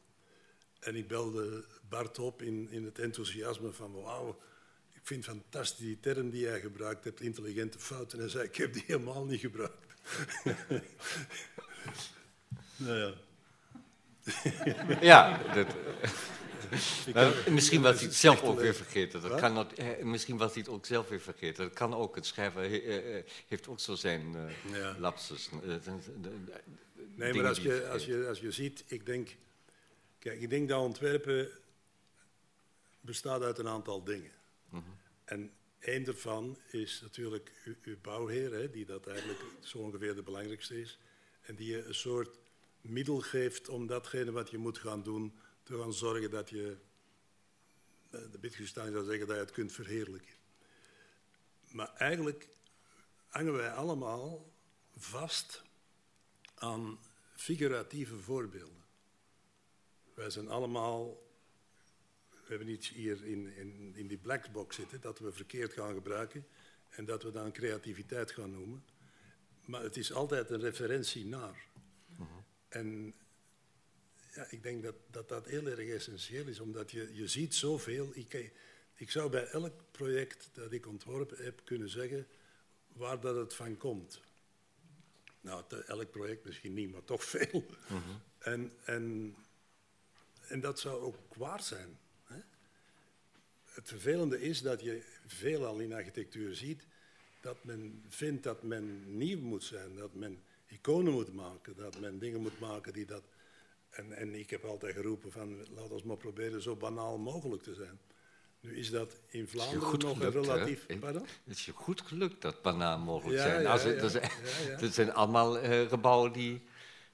En ik belde Bart op in, in het enthousiasme van wauw, ik vind fantastisch die term die jij gebruikt hebt, intelligente fouten. En hij zei, ik heb die helemaal niet gebruikt. (laughs) nou ja. (laughs) ja, dat, nou, misschien was hij het zelf ook weer vergeten. Dat kan dat, eh, misschien was hij het ook zelf weer vergeten. Dat kan ook. Het schrijver eh, eh, heeft ook zo zijn uh, lapsus. nee, maar als je, als, je, als je ziet, ik denk, kijk, ik denk dat Antwerpen bestaat uit een aantal dingen. Mm -hmm. En één daarvan is natuurlijk uw, uw bouwheer, hè, die dat eigenlijk zo ongeveer de belangrijkste is. En die je een soort middel geeft om datgene wat je moet gaan doen te gaan zorgen dat je, eh, de Wittgenstein zou zeggen, dat je het kunt verheerlijken. Maar eigenlijk hangen wij allemaal vast aan figuratieve voorbeelden. Wij zijn allemaal, we hebben iets hier in, in, in die blackbox zitten dat we verkeerd gaan gebruiken en dat we dan creativiteit gaan noemen. Maar het is altijd een referentie naar. Uh -huh. En ja, ik denk dat, dat dat heel erg essentieel is, omdat je, je ziet zoveel. Ik, ik zou bij elk project dat ik ontworpen heb kunnen zeggen waar dat het van komt. Nou, elk project misschien niet, maar toch veel. Uh -huh. en, en, en dat zou ook waar zijn. Hè? Het vervelende is dat je veelal in architectuur ziet dat men vindt dat men nieuw moet zijn, dat men iconen moet maken, dat men dingen moet maken die dat en, en ik heb altijd geroepen van laat ons maar proberen zo banaal mogelijk te zijn. Nu is dat in Vlaanderen nog gelukt, relatief... Pardon? Het is je goed gelukt dat banaal mogelijk ja, zijn. Ja, Als het, ja, dat, dat, (laughs) zijn allemaal uh, gebouwen die...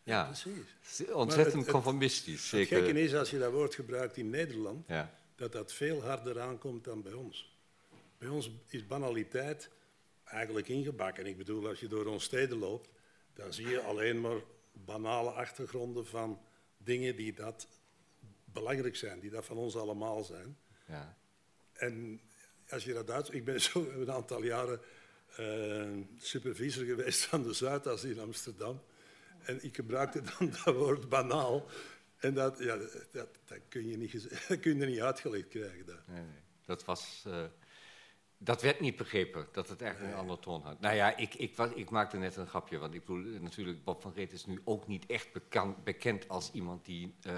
Ja, precies. ontzettend het, conformistisch. Het, het gekke is, als je dat woord gebruikt in Nederland, dat dat veel harder aankomt dan bij ons. Bij ons is banaliteit eigenlijk ingebakken. Ik bedoel, als je door onze steden loopt, dan zie je alleen maar banale achtergronden van dingen die dat belangrijk zijn, die dat van ons allemaal zijn. Ja. En als je dat uit... Ik ben zo een aantal jaren uh, supervisor geweest van de Zuidas in Amsterdam. En ik gebruikte dan (laughs) dat woord banaal. En dat, ja, dat, dat kun, je niet, (laughs) dat kun je niet uitgelegd krijgen. Dat, nee, nee. dat was... Uh dat werd niet begrepen, dat het echt een andere toon had. Nou ja, ik, ik, ik, maakte net een grapje, want ik bedoel, natuurlijk, Bob van Reet is nu ook niet echt bekend, bekend als iemand die uh,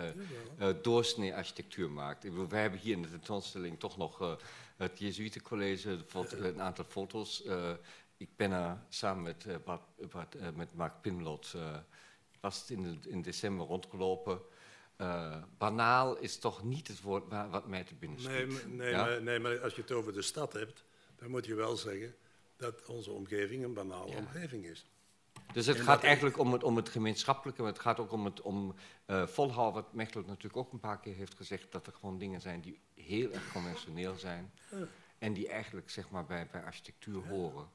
uh, doorsnee architectuur maakt. Ik bedoel, wij hebben hier in de tentoonstelling toch nog het Jezuïtencollege, een aantal foto's. Ik ben er samen met, Bart, Bart, met Mark Pimlot, was het in, in december rondgelopen. banaal is toch niet het woord wat mij te binnen schiet. Nee, nee, ja? nee, maar als je het over de stad hebt dan moet je wel zeggen dat onze omgeving een banale omgeving is. Dus het gaat eigenlijk om het, om het gemeenschappelijke, maar het gaat ook om het om, uh, volhouden, wat Mechtel natuurlijk ook een paar keer heeft gezegd, dat er gewoon dingen zijn die heel erg conventioneel zijn en die eigenlijk zeg maar, bij, bij architectuur horen.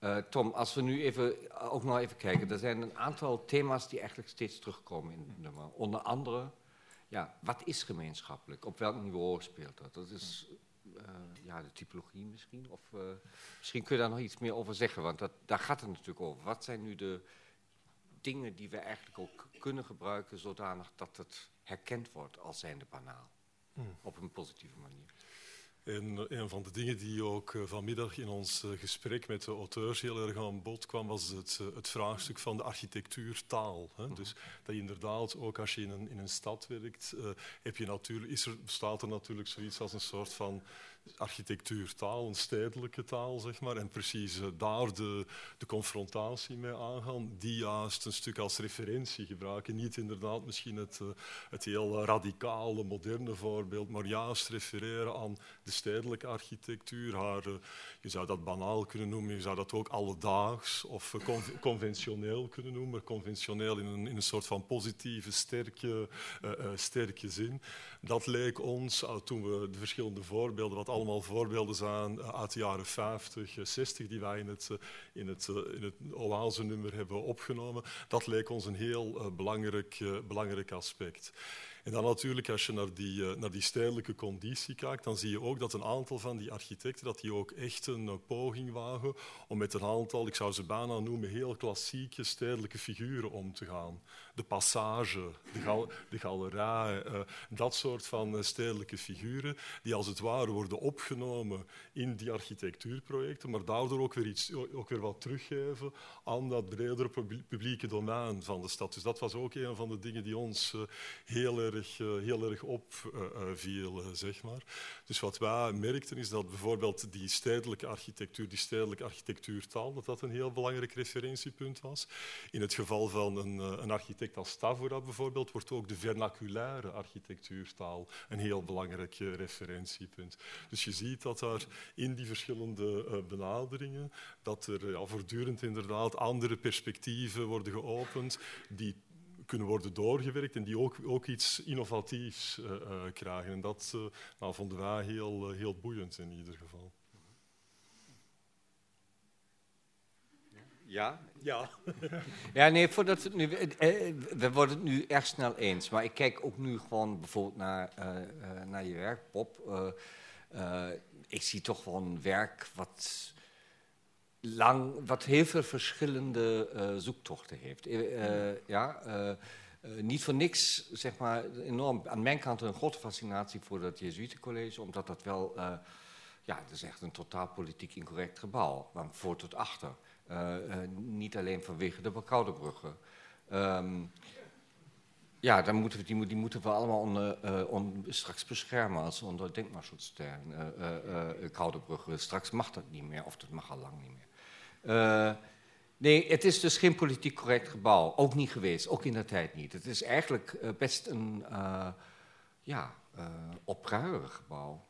Uh, Tom, als we nu even, ook nog even kijken, er zijn een aantal thema's die eigenlijk steeds terugkomen in het nummer. Onder andere, ja, wat is gemeenschappelijk? Op welk niveau speelt dat? Dat is uh, ja, de typologie misschien? Of uh, misschien kun je daar nog iets meer over zeggen, want dat, daar gaat het natuurlijk over. Wat zijn nu de dingen die we eigenlijk ook kunnen gebruiken zodanig dat het herkend wordt als zijnde banaal? Hmm. Op een positieve manier. En een van de dingen die ook uh, vanmiddag in ons uh, gesprek met de auteurs heel erg aan bod kwam, was het, uh, het vraagstuk van de architectuurtaal. Hè? Dus dat je inderdaad, ook als je in een, in een stad werkt, heb je natuurlijk, is er, bestaat er natuurlijk zoiets als een soort van architectuurtaal, een stedelijke taal, zeg maar, en precies uh, daar de, de confrontatie mee aangaan, die juist een stuk als referentie gebruiken. Niet inderdaad misschien het, uh, het heel radicale, moderne voorbeeld, maar juist refereren aan de stedelijke architectuur. Haar, uh, je zou dat banaal kunnen noemen, je zou dat ook alledaags of con conventioneel kunnen noemen. Conventioneel in een, in een soort van positieve, sterke, sterke zin. Dat leek ons, toen we de verschillende voorbeelden wat allemaal voorbeelden zijn eh, uit de jaren 50, 60 eh, die wij in het, eh, in het, in het oase-nummer hebben opgenomen. Dat leek ons een heel belangrijk, belangrijk aspect. En dan natuurlijk, als je naar die, naar die stedelijke conditie kijkt, dan zie je ook dat een aantal van die architecten dat die ook echt een poging wagen om met een aantal, ik zou ze bijna noemen, heel klassieke stedelijke figuren om te gaan. De passage, de, gal de galerij, dat soort van stedelijke figuren, die als het ware worden opgenomen in die architectuurprojecten, maar daardoor ook weer, iets, ook weer wat teruggeven aan dat bredere publieke domein van de stad. Dus dat was ook een van de dingen die ons uh, heel erg, uh, erg opviel, zeg maar. Dus wat wij merkten is dat bijvoorbeeld die stedelijke architectuur, die stedelijke architectuurtaal, dat dat een heel belangrijk referentiepunt was. In het geval van een, een architect als Stavora bijvoorbeeld, wordt ook de vernaculaire architectuurtaal een heel belangrijk referentiepunt. Dus je ziet dat daar in die verschillende benaderingen, dat er ja, voortdurend inderdaad andere perspectieven worden geopend die kunnen worden doorgewerkt en die ook, ook iets innovatiefs uh, krijgen. En dat uh, vonden wij heel, heel boeiend in ieder geval. Ja? Ja. ja, nee, voordat we, nu, we worden het nu erg snel eens. Maar ik kijk ook nu gewoon bijvoorbeeld naar, naar je werk, Bob. ik zie toch wel een werk wat lang, wat heel veel verschillende zoektochten heeft. Ja, niet voor niks, zeg maar, enorm aan mijn kant een grote fascinatie voor dat Jezuïtencollege, omdat dat wel, ja, dat is echt een totaal politiek incorrect gebouw, van voor tot achter. Niet alleen vanwege de Bakouderbruggen. Um, ja, dan moeten we, die, die moeten we allemaal on, straks beschermen als onder denkmalschutzterm. Uh, uh, Straks mag dat niet meer, of dat mag al lang niet meer. Nee, het is dus geen politiek correct gebouw. Ook niet geweest, ook in de tijd niet. Het is eigenlijk best een ja, opruierig gebouw.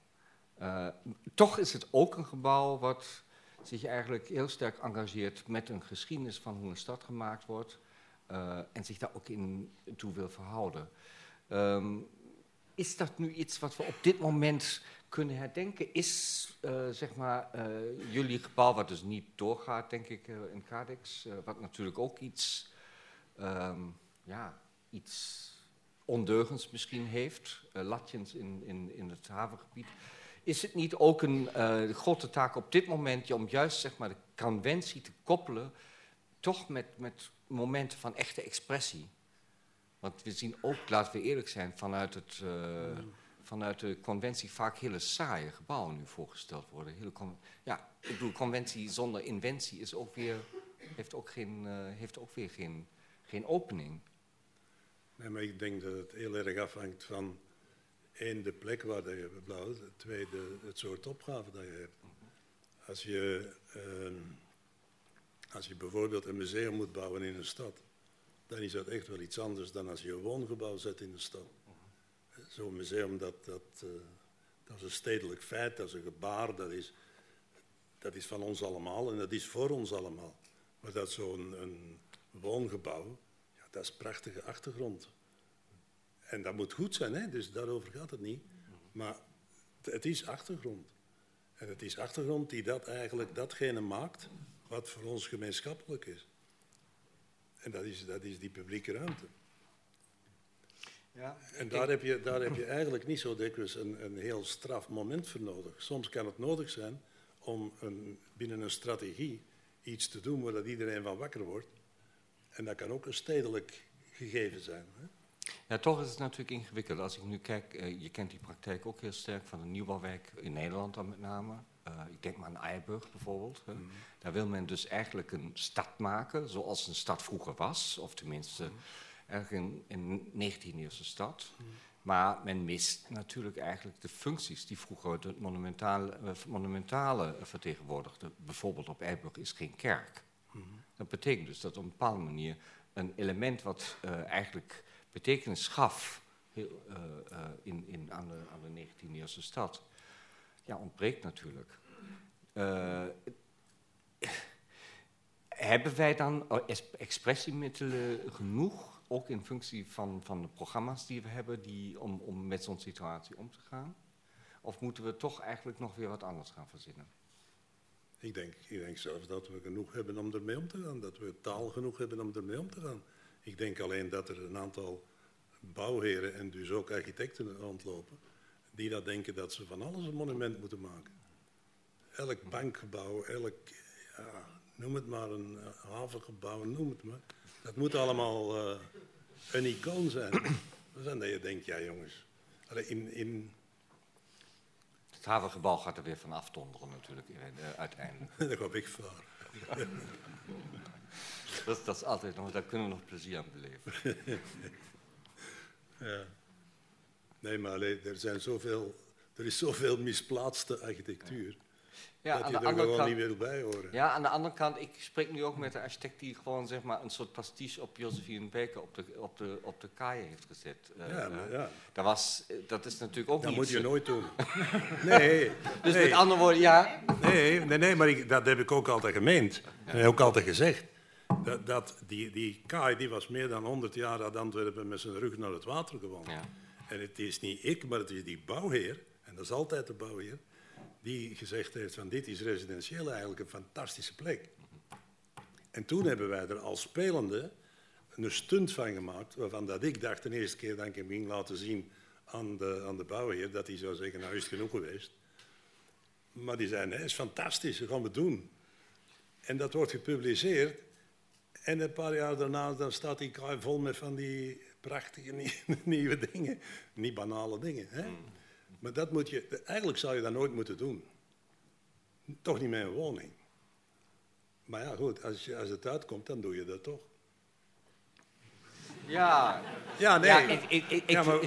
toch is het ook een gebouw wat zich eigenlijk heel sterk engageert met een geschiedenis van hoe een stad gemaakt wordt. en zich daar ook in toe wil verhouden. Um, is dat nu iets wat we op dit moment kunnen herdenken? Is uh, zeg maar uh, jullie gebouw, wat dus niet doorgaat, denk ik, in Cadix, wat natuurlijk ook iets, um, ja, iets ondeugens misschien heeft, latjens in, in, in het havengebied. Is het niet ook een grote taak op dit moment om juist zeg maar, de conventie te koppelen, toch met, met momenten van echte expressie? Want we zien ook, laten we eerlijk zijn, vanuit, het, uh, vanuit de conventie vaak hele saaie gebouwen nu voorgesteld worden. Ja, ik bedoel, conventie zonder inventie is ook weer, heeft ook, geen, uh, heeft ook weer geen, geen opening. Nee, maar ik denk dat het heel erg afhangt van één, de plek waar je bebouwt, twee, de, het soort opgave dat je hebt. Als je, uh, als je bijvoorbeeld een museum moet bouwen in een stad, dan is dat echt wel iets anders dan als je een woongebouw zet in de stad. Zo'n museum, dat, dat, uh, dat is een stedelijk feit, dat is een gebaar, dat is, dat is van ons allemaal en dat is voor ons allemaal. Maar dat zo'n een woongebouw, ja, dat is prachtige achtergrond. En dat moet goed zijn, hè? dus daarover gaat het niet. Maar het is achtergrond. En het is achtergrond die dat eigenlijk datgene maakt wat voor ons gemeenschappelijk is. En dat is, dat is die publieke ruimte. Ja, en daar heb, je, daar heb je eigenlijk niet zo dikwijls een, een heel straf moment voor nodig. Soms kan het nodig zijn om een, binnen een strategie iets te doen waar dat iedereen van wakker wordt. En dat kan ook een stedelijk gegeven zijn. Hè? Ja, toch is het natuurlijk ingewikkeld. Als ik nu kijk, uh, je kent die praktijk ook heel sterk van de nieuwbouwwijk in Nederland dan met name. Uh, ik denk maar aan Eiburg bijvoorbeeld. Hè. Mm. Daar wil men dus eigenlijk een stad maken zoals een stad vroeger was. Of tenminste, mm. erg in, in 19e eeuwse stad. Mm. Maar men mist natuurlijk eigenlijk de functies die vroeger de monumentale, uh, monumentale vertegenwoordigden. Bijvoorbeeld op Eiburg is geen kerk. Dat betekent dus dat op een bepaalde manier een element wat uh, eigenlijk betekenis gaf uh, uh, in, in, aan, de, aan de 19e-eeuwse stad, ja, ontbreekt natuurlijk. Uh, (laughs) hebben wij dan expressiemiddelen genoeg, ook in functie van, van de programma's die we hebben, die, om, om met zo'n situatie om te gaan? Of moeten we toch eigenlijk nog weer wat anders gaan verzinnen? Ik denk, ik denk zelfs dat we genoeg hebben om ermee om te gaan, dat we taal genoeg hebben om ermee om te gaan. Ik denk alleen dat er een aantal bouwheren en dus ook architecten rondlopen, die dat denken dat ze van alles een monument moeten maken. Elk bankgebouw, elk, ja, noem het maar, een uh, havengebouw, noem het maar. Dat moet allemaal uh, een icoon zijn. dan dat je denkt, ja jongens, in, in... Het havengebouw gaat er weer van aftonderen natuurlijk, uh, uiteindelijk. (laughs) dat hoop ik voor. (laughs) dat, dat, is altijd nog, daar kunnen we nog plezier aan beleven. (laughs) ja. Nee, maar alleen, er, zijn zoveel, er is zoveel misplaatste architectuur. Ja, dat je er gewoon kant, niet meer bij horen. Ja, aan de andere kant, ik spreek nu ook met een architect die gewoon zeg maar, een soort pastiche op Josephine Baker op de, op de, op de kaaien heeft gezet. Uh, ja, maar, ja. Dat, was, dat is natuurlijk ook dat niet... Dat moet je nooit doen. (laughs) nee. Dus nee. met andere woorden, ja... Nee, nee, nee maar ik, dat heb ik ook altijd gemeend. En ook altijd gezegd. Dat, dat, die, die kaai die was meer dan 100 jaar uit Antwerpen met zijn rug naar het water gewandeld. Ja. En het is niet ik, maar het is die bouwheer, en dat is altijd de bouwheer, die gezegd heeft van dit is residentieel eigenlijk een fantastische plek. En toen hebben wij er als spelende een stunt van gemaakt, waarvan dat ik dacht de eerste keer dat ik hem ging laten zien aan de, aan de bouwheer, dat hij zou zeggen, nou is het genoeg geweest. Maar die zei, nee, is fantastisch, dat gaan we doen. En dat wordt gepubliceerd. En een paar jaar daarna dan staat die kraai vol met van die prachtige (laughs) nieuwe dingen. Niet banale dingen. Hè? Mm. Maar dat moet je, eigenlijk zou je dat nooit moeten doen. Toch niet met een woning. Maar ja, goed, als, je, als het uitkomt, dan doe je dat toch. Ja. Ja, nee. Ja, ik, ik, ik, ja, maar,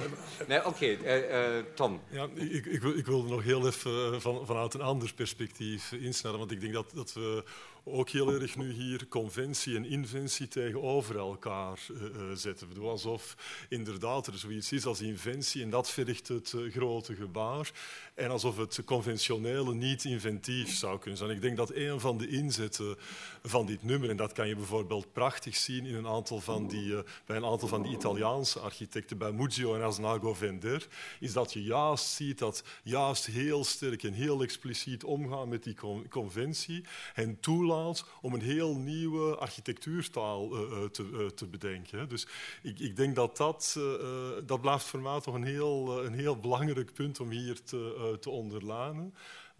nee, oké, okay, uh, uh, Tom. Ja, ik, ik, ik wilde nog heel even van, vanuit een ander perspectief insnellen, want ik denk dat, dat we ook heel erg nu hier conventie en inventie tegenover elkaar uh, zetten. Ik bedoel, alsof inderdaad er zoiets is als inventie en dat vergt het uh, grote gebaar. En alsof het conventionele niet inventief zou kunnen zijn. Ik denk dat een van de inzetten van dit nummer, en dat kan je bijvoorbeeld prachtig zien in een aantal van die, bij een aantal van die Italiaanse architecten, bij Mugio en Asnago Vender, is dat je juist ziet dat juist heel sterk en heel expliciet omgaan met die con conventie en om een heel nieuwe architectuurtaal uh, te, uh, te, bedenken. Dus ik, ik, denk dat dat, dat blijft voor mij toch een heel, een heel belangrijk punt om hier te, te onderlanen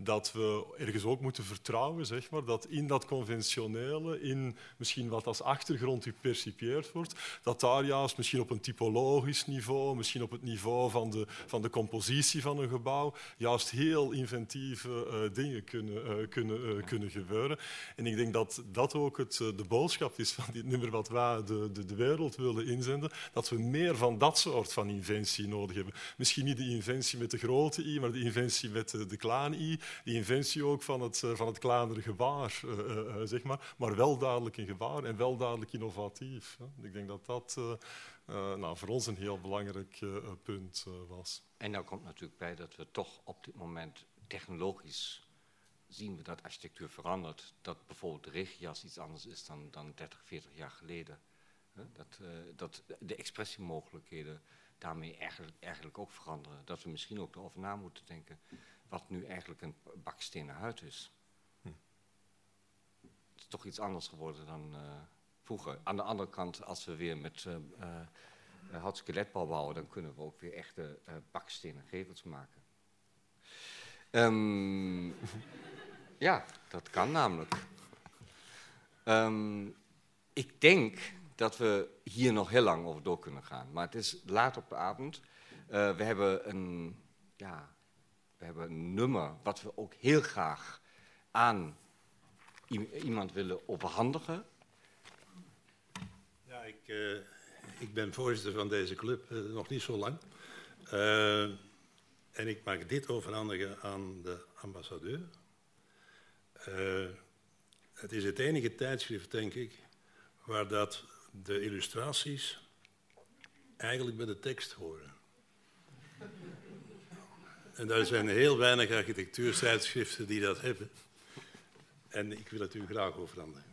dat we ergens ook moeten vertrouwen, zeg maar, dat in dat conventionele, in misschien wat als achtergrond gepercipieerd wordt, dat daar juist misschien op een typologisch niveau, misschien op het niveau van de, van de compositie van een gebouw, juist heel inventieve uh, dingen kunnen, uh, kunnen, uh, kunnen gebeuren. En ik denk dat dat ook het, de boodschap is van dit nummer wat wij de, de, de wereld willen inzenden, dat we meer van dat soort van inventie nodig hebben. Misschien niet de inventie met de grote i, maar de inventie met de kleine i, die inventie ook van het, van het kleinere gebaar, uh, uh, zeg maar. Maar wel duidelijk een gebaar en wel duidelijk innovatief. Ik denk dat dat nou, voor ons een heel belangrijk punt was. En nou komt natuurlijk bij dat we toch op dit moment technologisch zien we dat architectuur verandert. Dat bijvoorbeeld de regias iets anders is dan, dan 30, 40 jaar geleden. Dat, dat de expressiemogelijkheden daarmee eigenlijk, eigenlijk ook veranderen. Dat we misschien ook erover na moeten denken wat nu eigenlijk een bakstenen huid is. Hm. Het is toch iets anders geworden dan uh, vroeger. Aan de andere kant, als we weer met uh, uh, bouwen, dan kunnen we ook weer echte bakstenen gevels maken. Um, (laughs) ja, dat kan namelijk. Um, ik denk dat we hier nog heel lang over door kunnen gaan. Maar het is laat op de avond. we hebben een, ja, we hebben een nummer wat we ook heel graag aan iemand willen overhandigen. Ja, ik, uh, ik ben voorzitter van deze club uh, nog niet zo lang. Uh, en ik mag dit overhandigen aan de ambassadeur. het is het enige tijdschrift, denk ik, waar dat de illustraties eigenlijk bij de tekst horen. En daar zijn heel weinig architectuurtijdschriften die dat hebben. En ik wil het u graag overhandigen.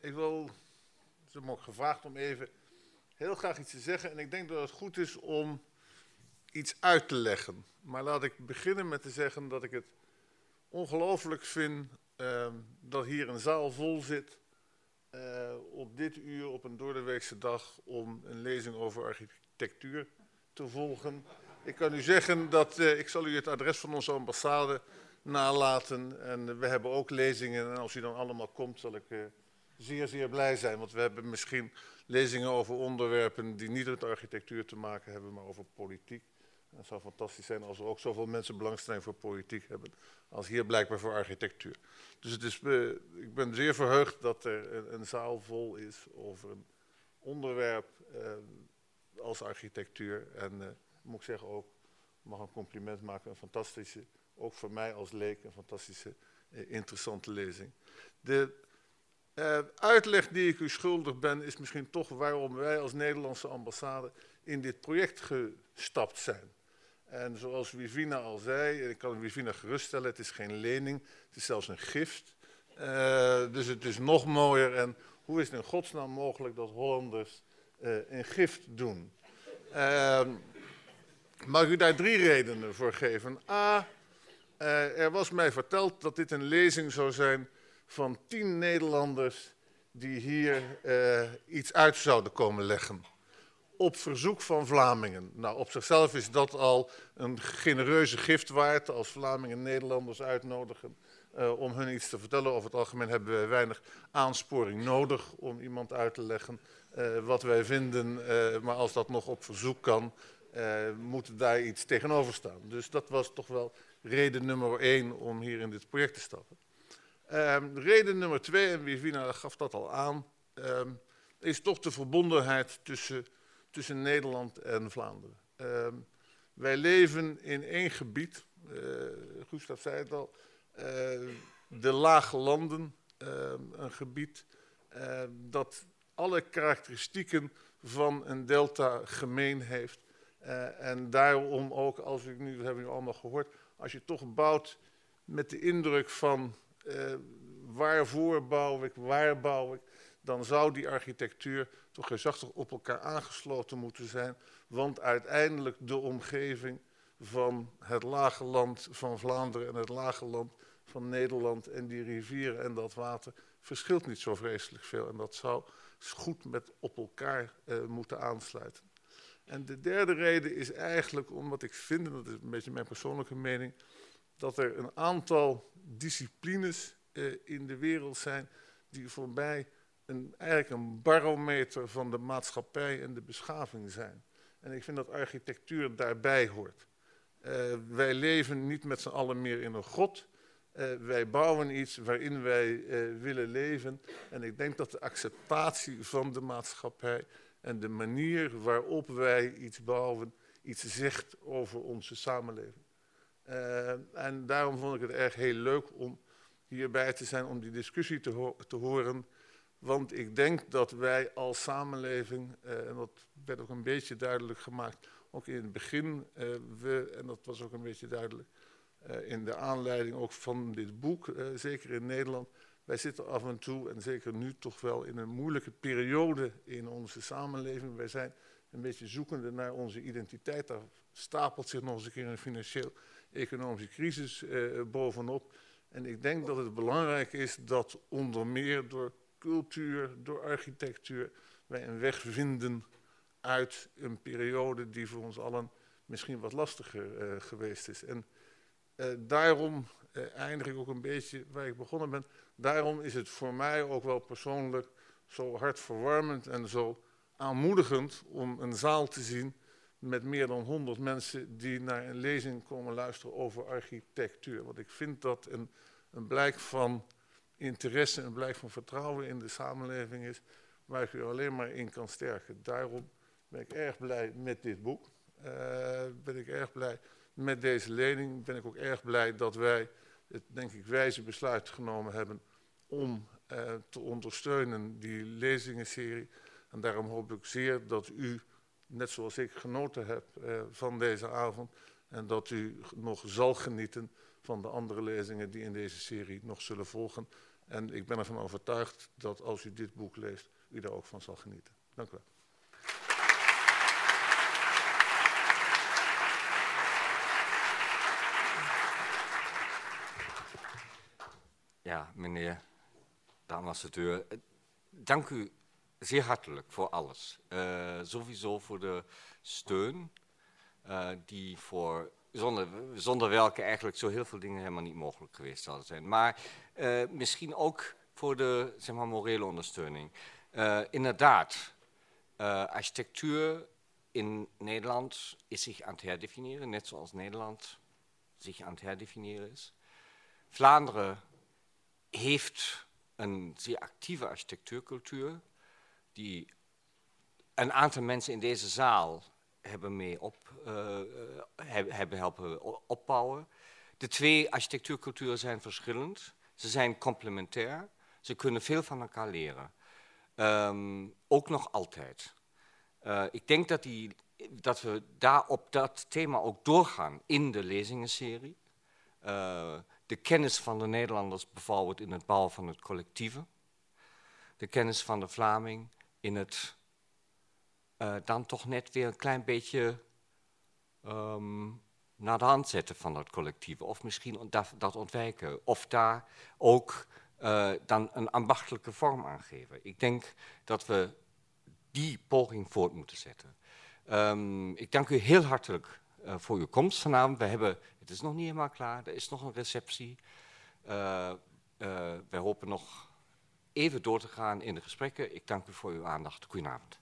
Ik wil ze me ook gevraagd om even heel graag iets te zeggen. En ik denk dat het goed is om iets uit te leggen. Maar laat ik beginnen met te zeggen dat ik het ongelooflijk vind ehm, dat hier een zaal vol zit uh, op dit uur op een doordeweekse dag om een lezing over architectuur te volgen. Ik kan u zeggen dat uh, ik zal u het adres van onze ambassade nalaten. En we hebben ook lezingen. En als u dan allemaal komt, zal ik uh, zeer, zeer blij zijn. Want we hebben misschien lezingen over onderwerpen die niet met architectuur te maken hebben, maar over politiek. Het zou fantastisch zijn als er ook zoveel mensen belangstelling voor politiek hebben, als hier blijkbaar voor architectuur. Dus het is, uh, ik ben zeer verheugd dat er een, zaal vol is over een onderwerp uh, als architectuur. En uh, moet ik zeggen ook, mag een compliment maken, een fantastische, ook voor mij als leek, een fantastische, interessante lezing. De uitleg die ik u schuldig ben, is misschien toch waarom wij als Nederlandse ambassade in dit project gestapt zijn. En zoals Wivina al zei, en ik kan Wivina geruststellen, het is geen lening, het is zelfs een gift. Uh, dus het is nog mooier. En hoe is het in godsnaam mogelijk dat Hollanders uh, een gift doen? Uh, mag u daar drie redenen voor geven? A, uh, er was mij verteld dat dit een lezing zou zijn van tien Nederlanders die hier iets uit zouden komen leggen op verzoek van Vlamingen. Nou, op zichzelf is dat al een genereuze gift waard als Vlamingen Nederlanders uitnodigen uh, om hun iets te vertellen. Over het algemeen hebben wij weinig aansporing nodig om iemand uit te leggen uh, wat wij vinden. Maar als dat nog op verzoek kan, moet daar iets tegenover staan. Dus dat was toch wel reden nummer één om hier in dit project te stappen. Ehm, reden nummer twee, en Wivina gaf dat al aan, ehm, is toch de verbondenheid tussen tussen Nederland en Vlaanderen. Uh, wij leven in één gebied, uh, Gustav zei het al, uh, de Lage Landen, ehm, een gebied ehm, dat alle karakteristieken van een delta gemeen heeft. Eh, en daarom ook, als ik nu, dat hebben we allemaal gehoord, als je toch bouwt met de indruk van uh, waarvoor bouw ik, waar bouw ik, dan zou die architectuur toch gezachtig op elkaar aangesloten moeten zijn. Want uiteindelijk de omgeving van het lage land van Vlaanderen en het lage land van Nederland en die rivieren en dat water verschilt niet zo vreselijk veel. En dat zou goed met op elkaar uh, moeten aansluiten. En de derde reden is eigenlijk omdat ik vind, dat is een beetje mijn persoonlijke mening, dat er een aantal disciplines uh, in de wereld zijn die voor mij een, eigenlijk een barometer van de maatschappij en de beschaving zijn. En ik vind dat architectuur daarbij hoort. Uh, wij leven niet met z'n allen meer in een grot. Uh, wij bouwen iets waarin wij willen leven. En ik denk dat de acceptatie van de maatschappij en de manier waarop wij iets bouwen, iets zegt over onze samenleving. En daarom vond ik het erg heel leuk om hierbij te zijn, om die discussie te, te horen. Want ik denk dat wij als samenleving, uh, en dat werd ook een beetje duidelijk gemaakt, ook in het begin, uh, we, en dat was ook een beetje duidelijk in de aanleiding ook van dit boek, zeker in Nederland, wij zitten af en toe, en zeker nu toch wel, in een moeilijke periode in onze samenleving. Wij zijn een beetje zoekende naar onze identiteit. Daar stapelt zich nog eens een keer een financieel-economische crisis bovenop. En ik denk dat het belangrijk is dat onder meer door cultuur, door architectuur, wij een weg vinden uit een periode die voor ons allen misschien wat lastiger uh, geweest is. En uh, daarom uh, eindig ik ook een beetje waar ik begonnen ben. Daarom is het voor mij ook wel persoonlijk zo hartverwarmend en zo aanmoedigend om een zaal te zien met meer dan 100 mensen die naar een lezing komen luisteren over architectuur. Want ik vind dat een, een blijk van interesse en blijk van vertrouwen in de samenleving is, waar ik u alleen maar in kan sterken. Daarom ben ik erg blij met dit boek. Uh, ben ik erg blij met deze lening. Ben ik ook erg blij dat wij het, denk ik, wijze besluit genomen hebben om uh, te ondersteunen die lezingenserie. En daarom hoop ik zeer dat u, net zoals ik, genoten hebt uh, van deze avond. En dat u nog zal genieten van de andere lezingen die in deze serie nog zullen volgen. En ik ben ervan overtuigd dat als u dit boek leest, u daar ook van zal genieten. Dank u wel. Ja, meneer de ambassadeur, eh, dank u zeer hartelijk voor alles. Uh, sowieso voor de steun, uh, die voor, zonder, zonder welke eigenlijk zo heel veel dingen helemaal niet mogelijk geweest zouden zijn. Maar uh, misschien ook voor de zeg maar, morele ondersteuning. inderdaad, architectuur in Nederland is zich aan het herdefiniëren, net zoals Nederland zich aan het herdefiniëren is. Vlaanderen heeft een zeer actieve architectuurcultuur, die een aantal mensen in deze zaal hebben mee op, uh, hebben helpen opbouwen. De twee architectuurculturen zijn verschillend, ze zijn complementair, ze kunnen veel van elkaar leren. Um, ook nog altijd. Uh, ik denk dat, die, dat we daar op dat thema ook doorgaan in de lezingenserie. De kennis van de Nederlanders bijvoorbeeld in het bouwen van het collectieve. De kennis van de Vlaming in het uh, dan toch net weer een klein beetje um, naar de hand zetten van dat collectieve. Of misschien dat, ontwijken. Of daar ook uh, dan een ambachtelijke vorm aan geven. Ik denk dat we die poging voort moeten zetten. Um, ik dank u heel hartelijk uh, voor uw komst vanavond. We hebben het is nog niet helemaal klaar, er is nog een receptie. Uh, wij hopen nog even door te gaan in de gesprekken. Ik dank u voor uw aandacht. Goedenavond.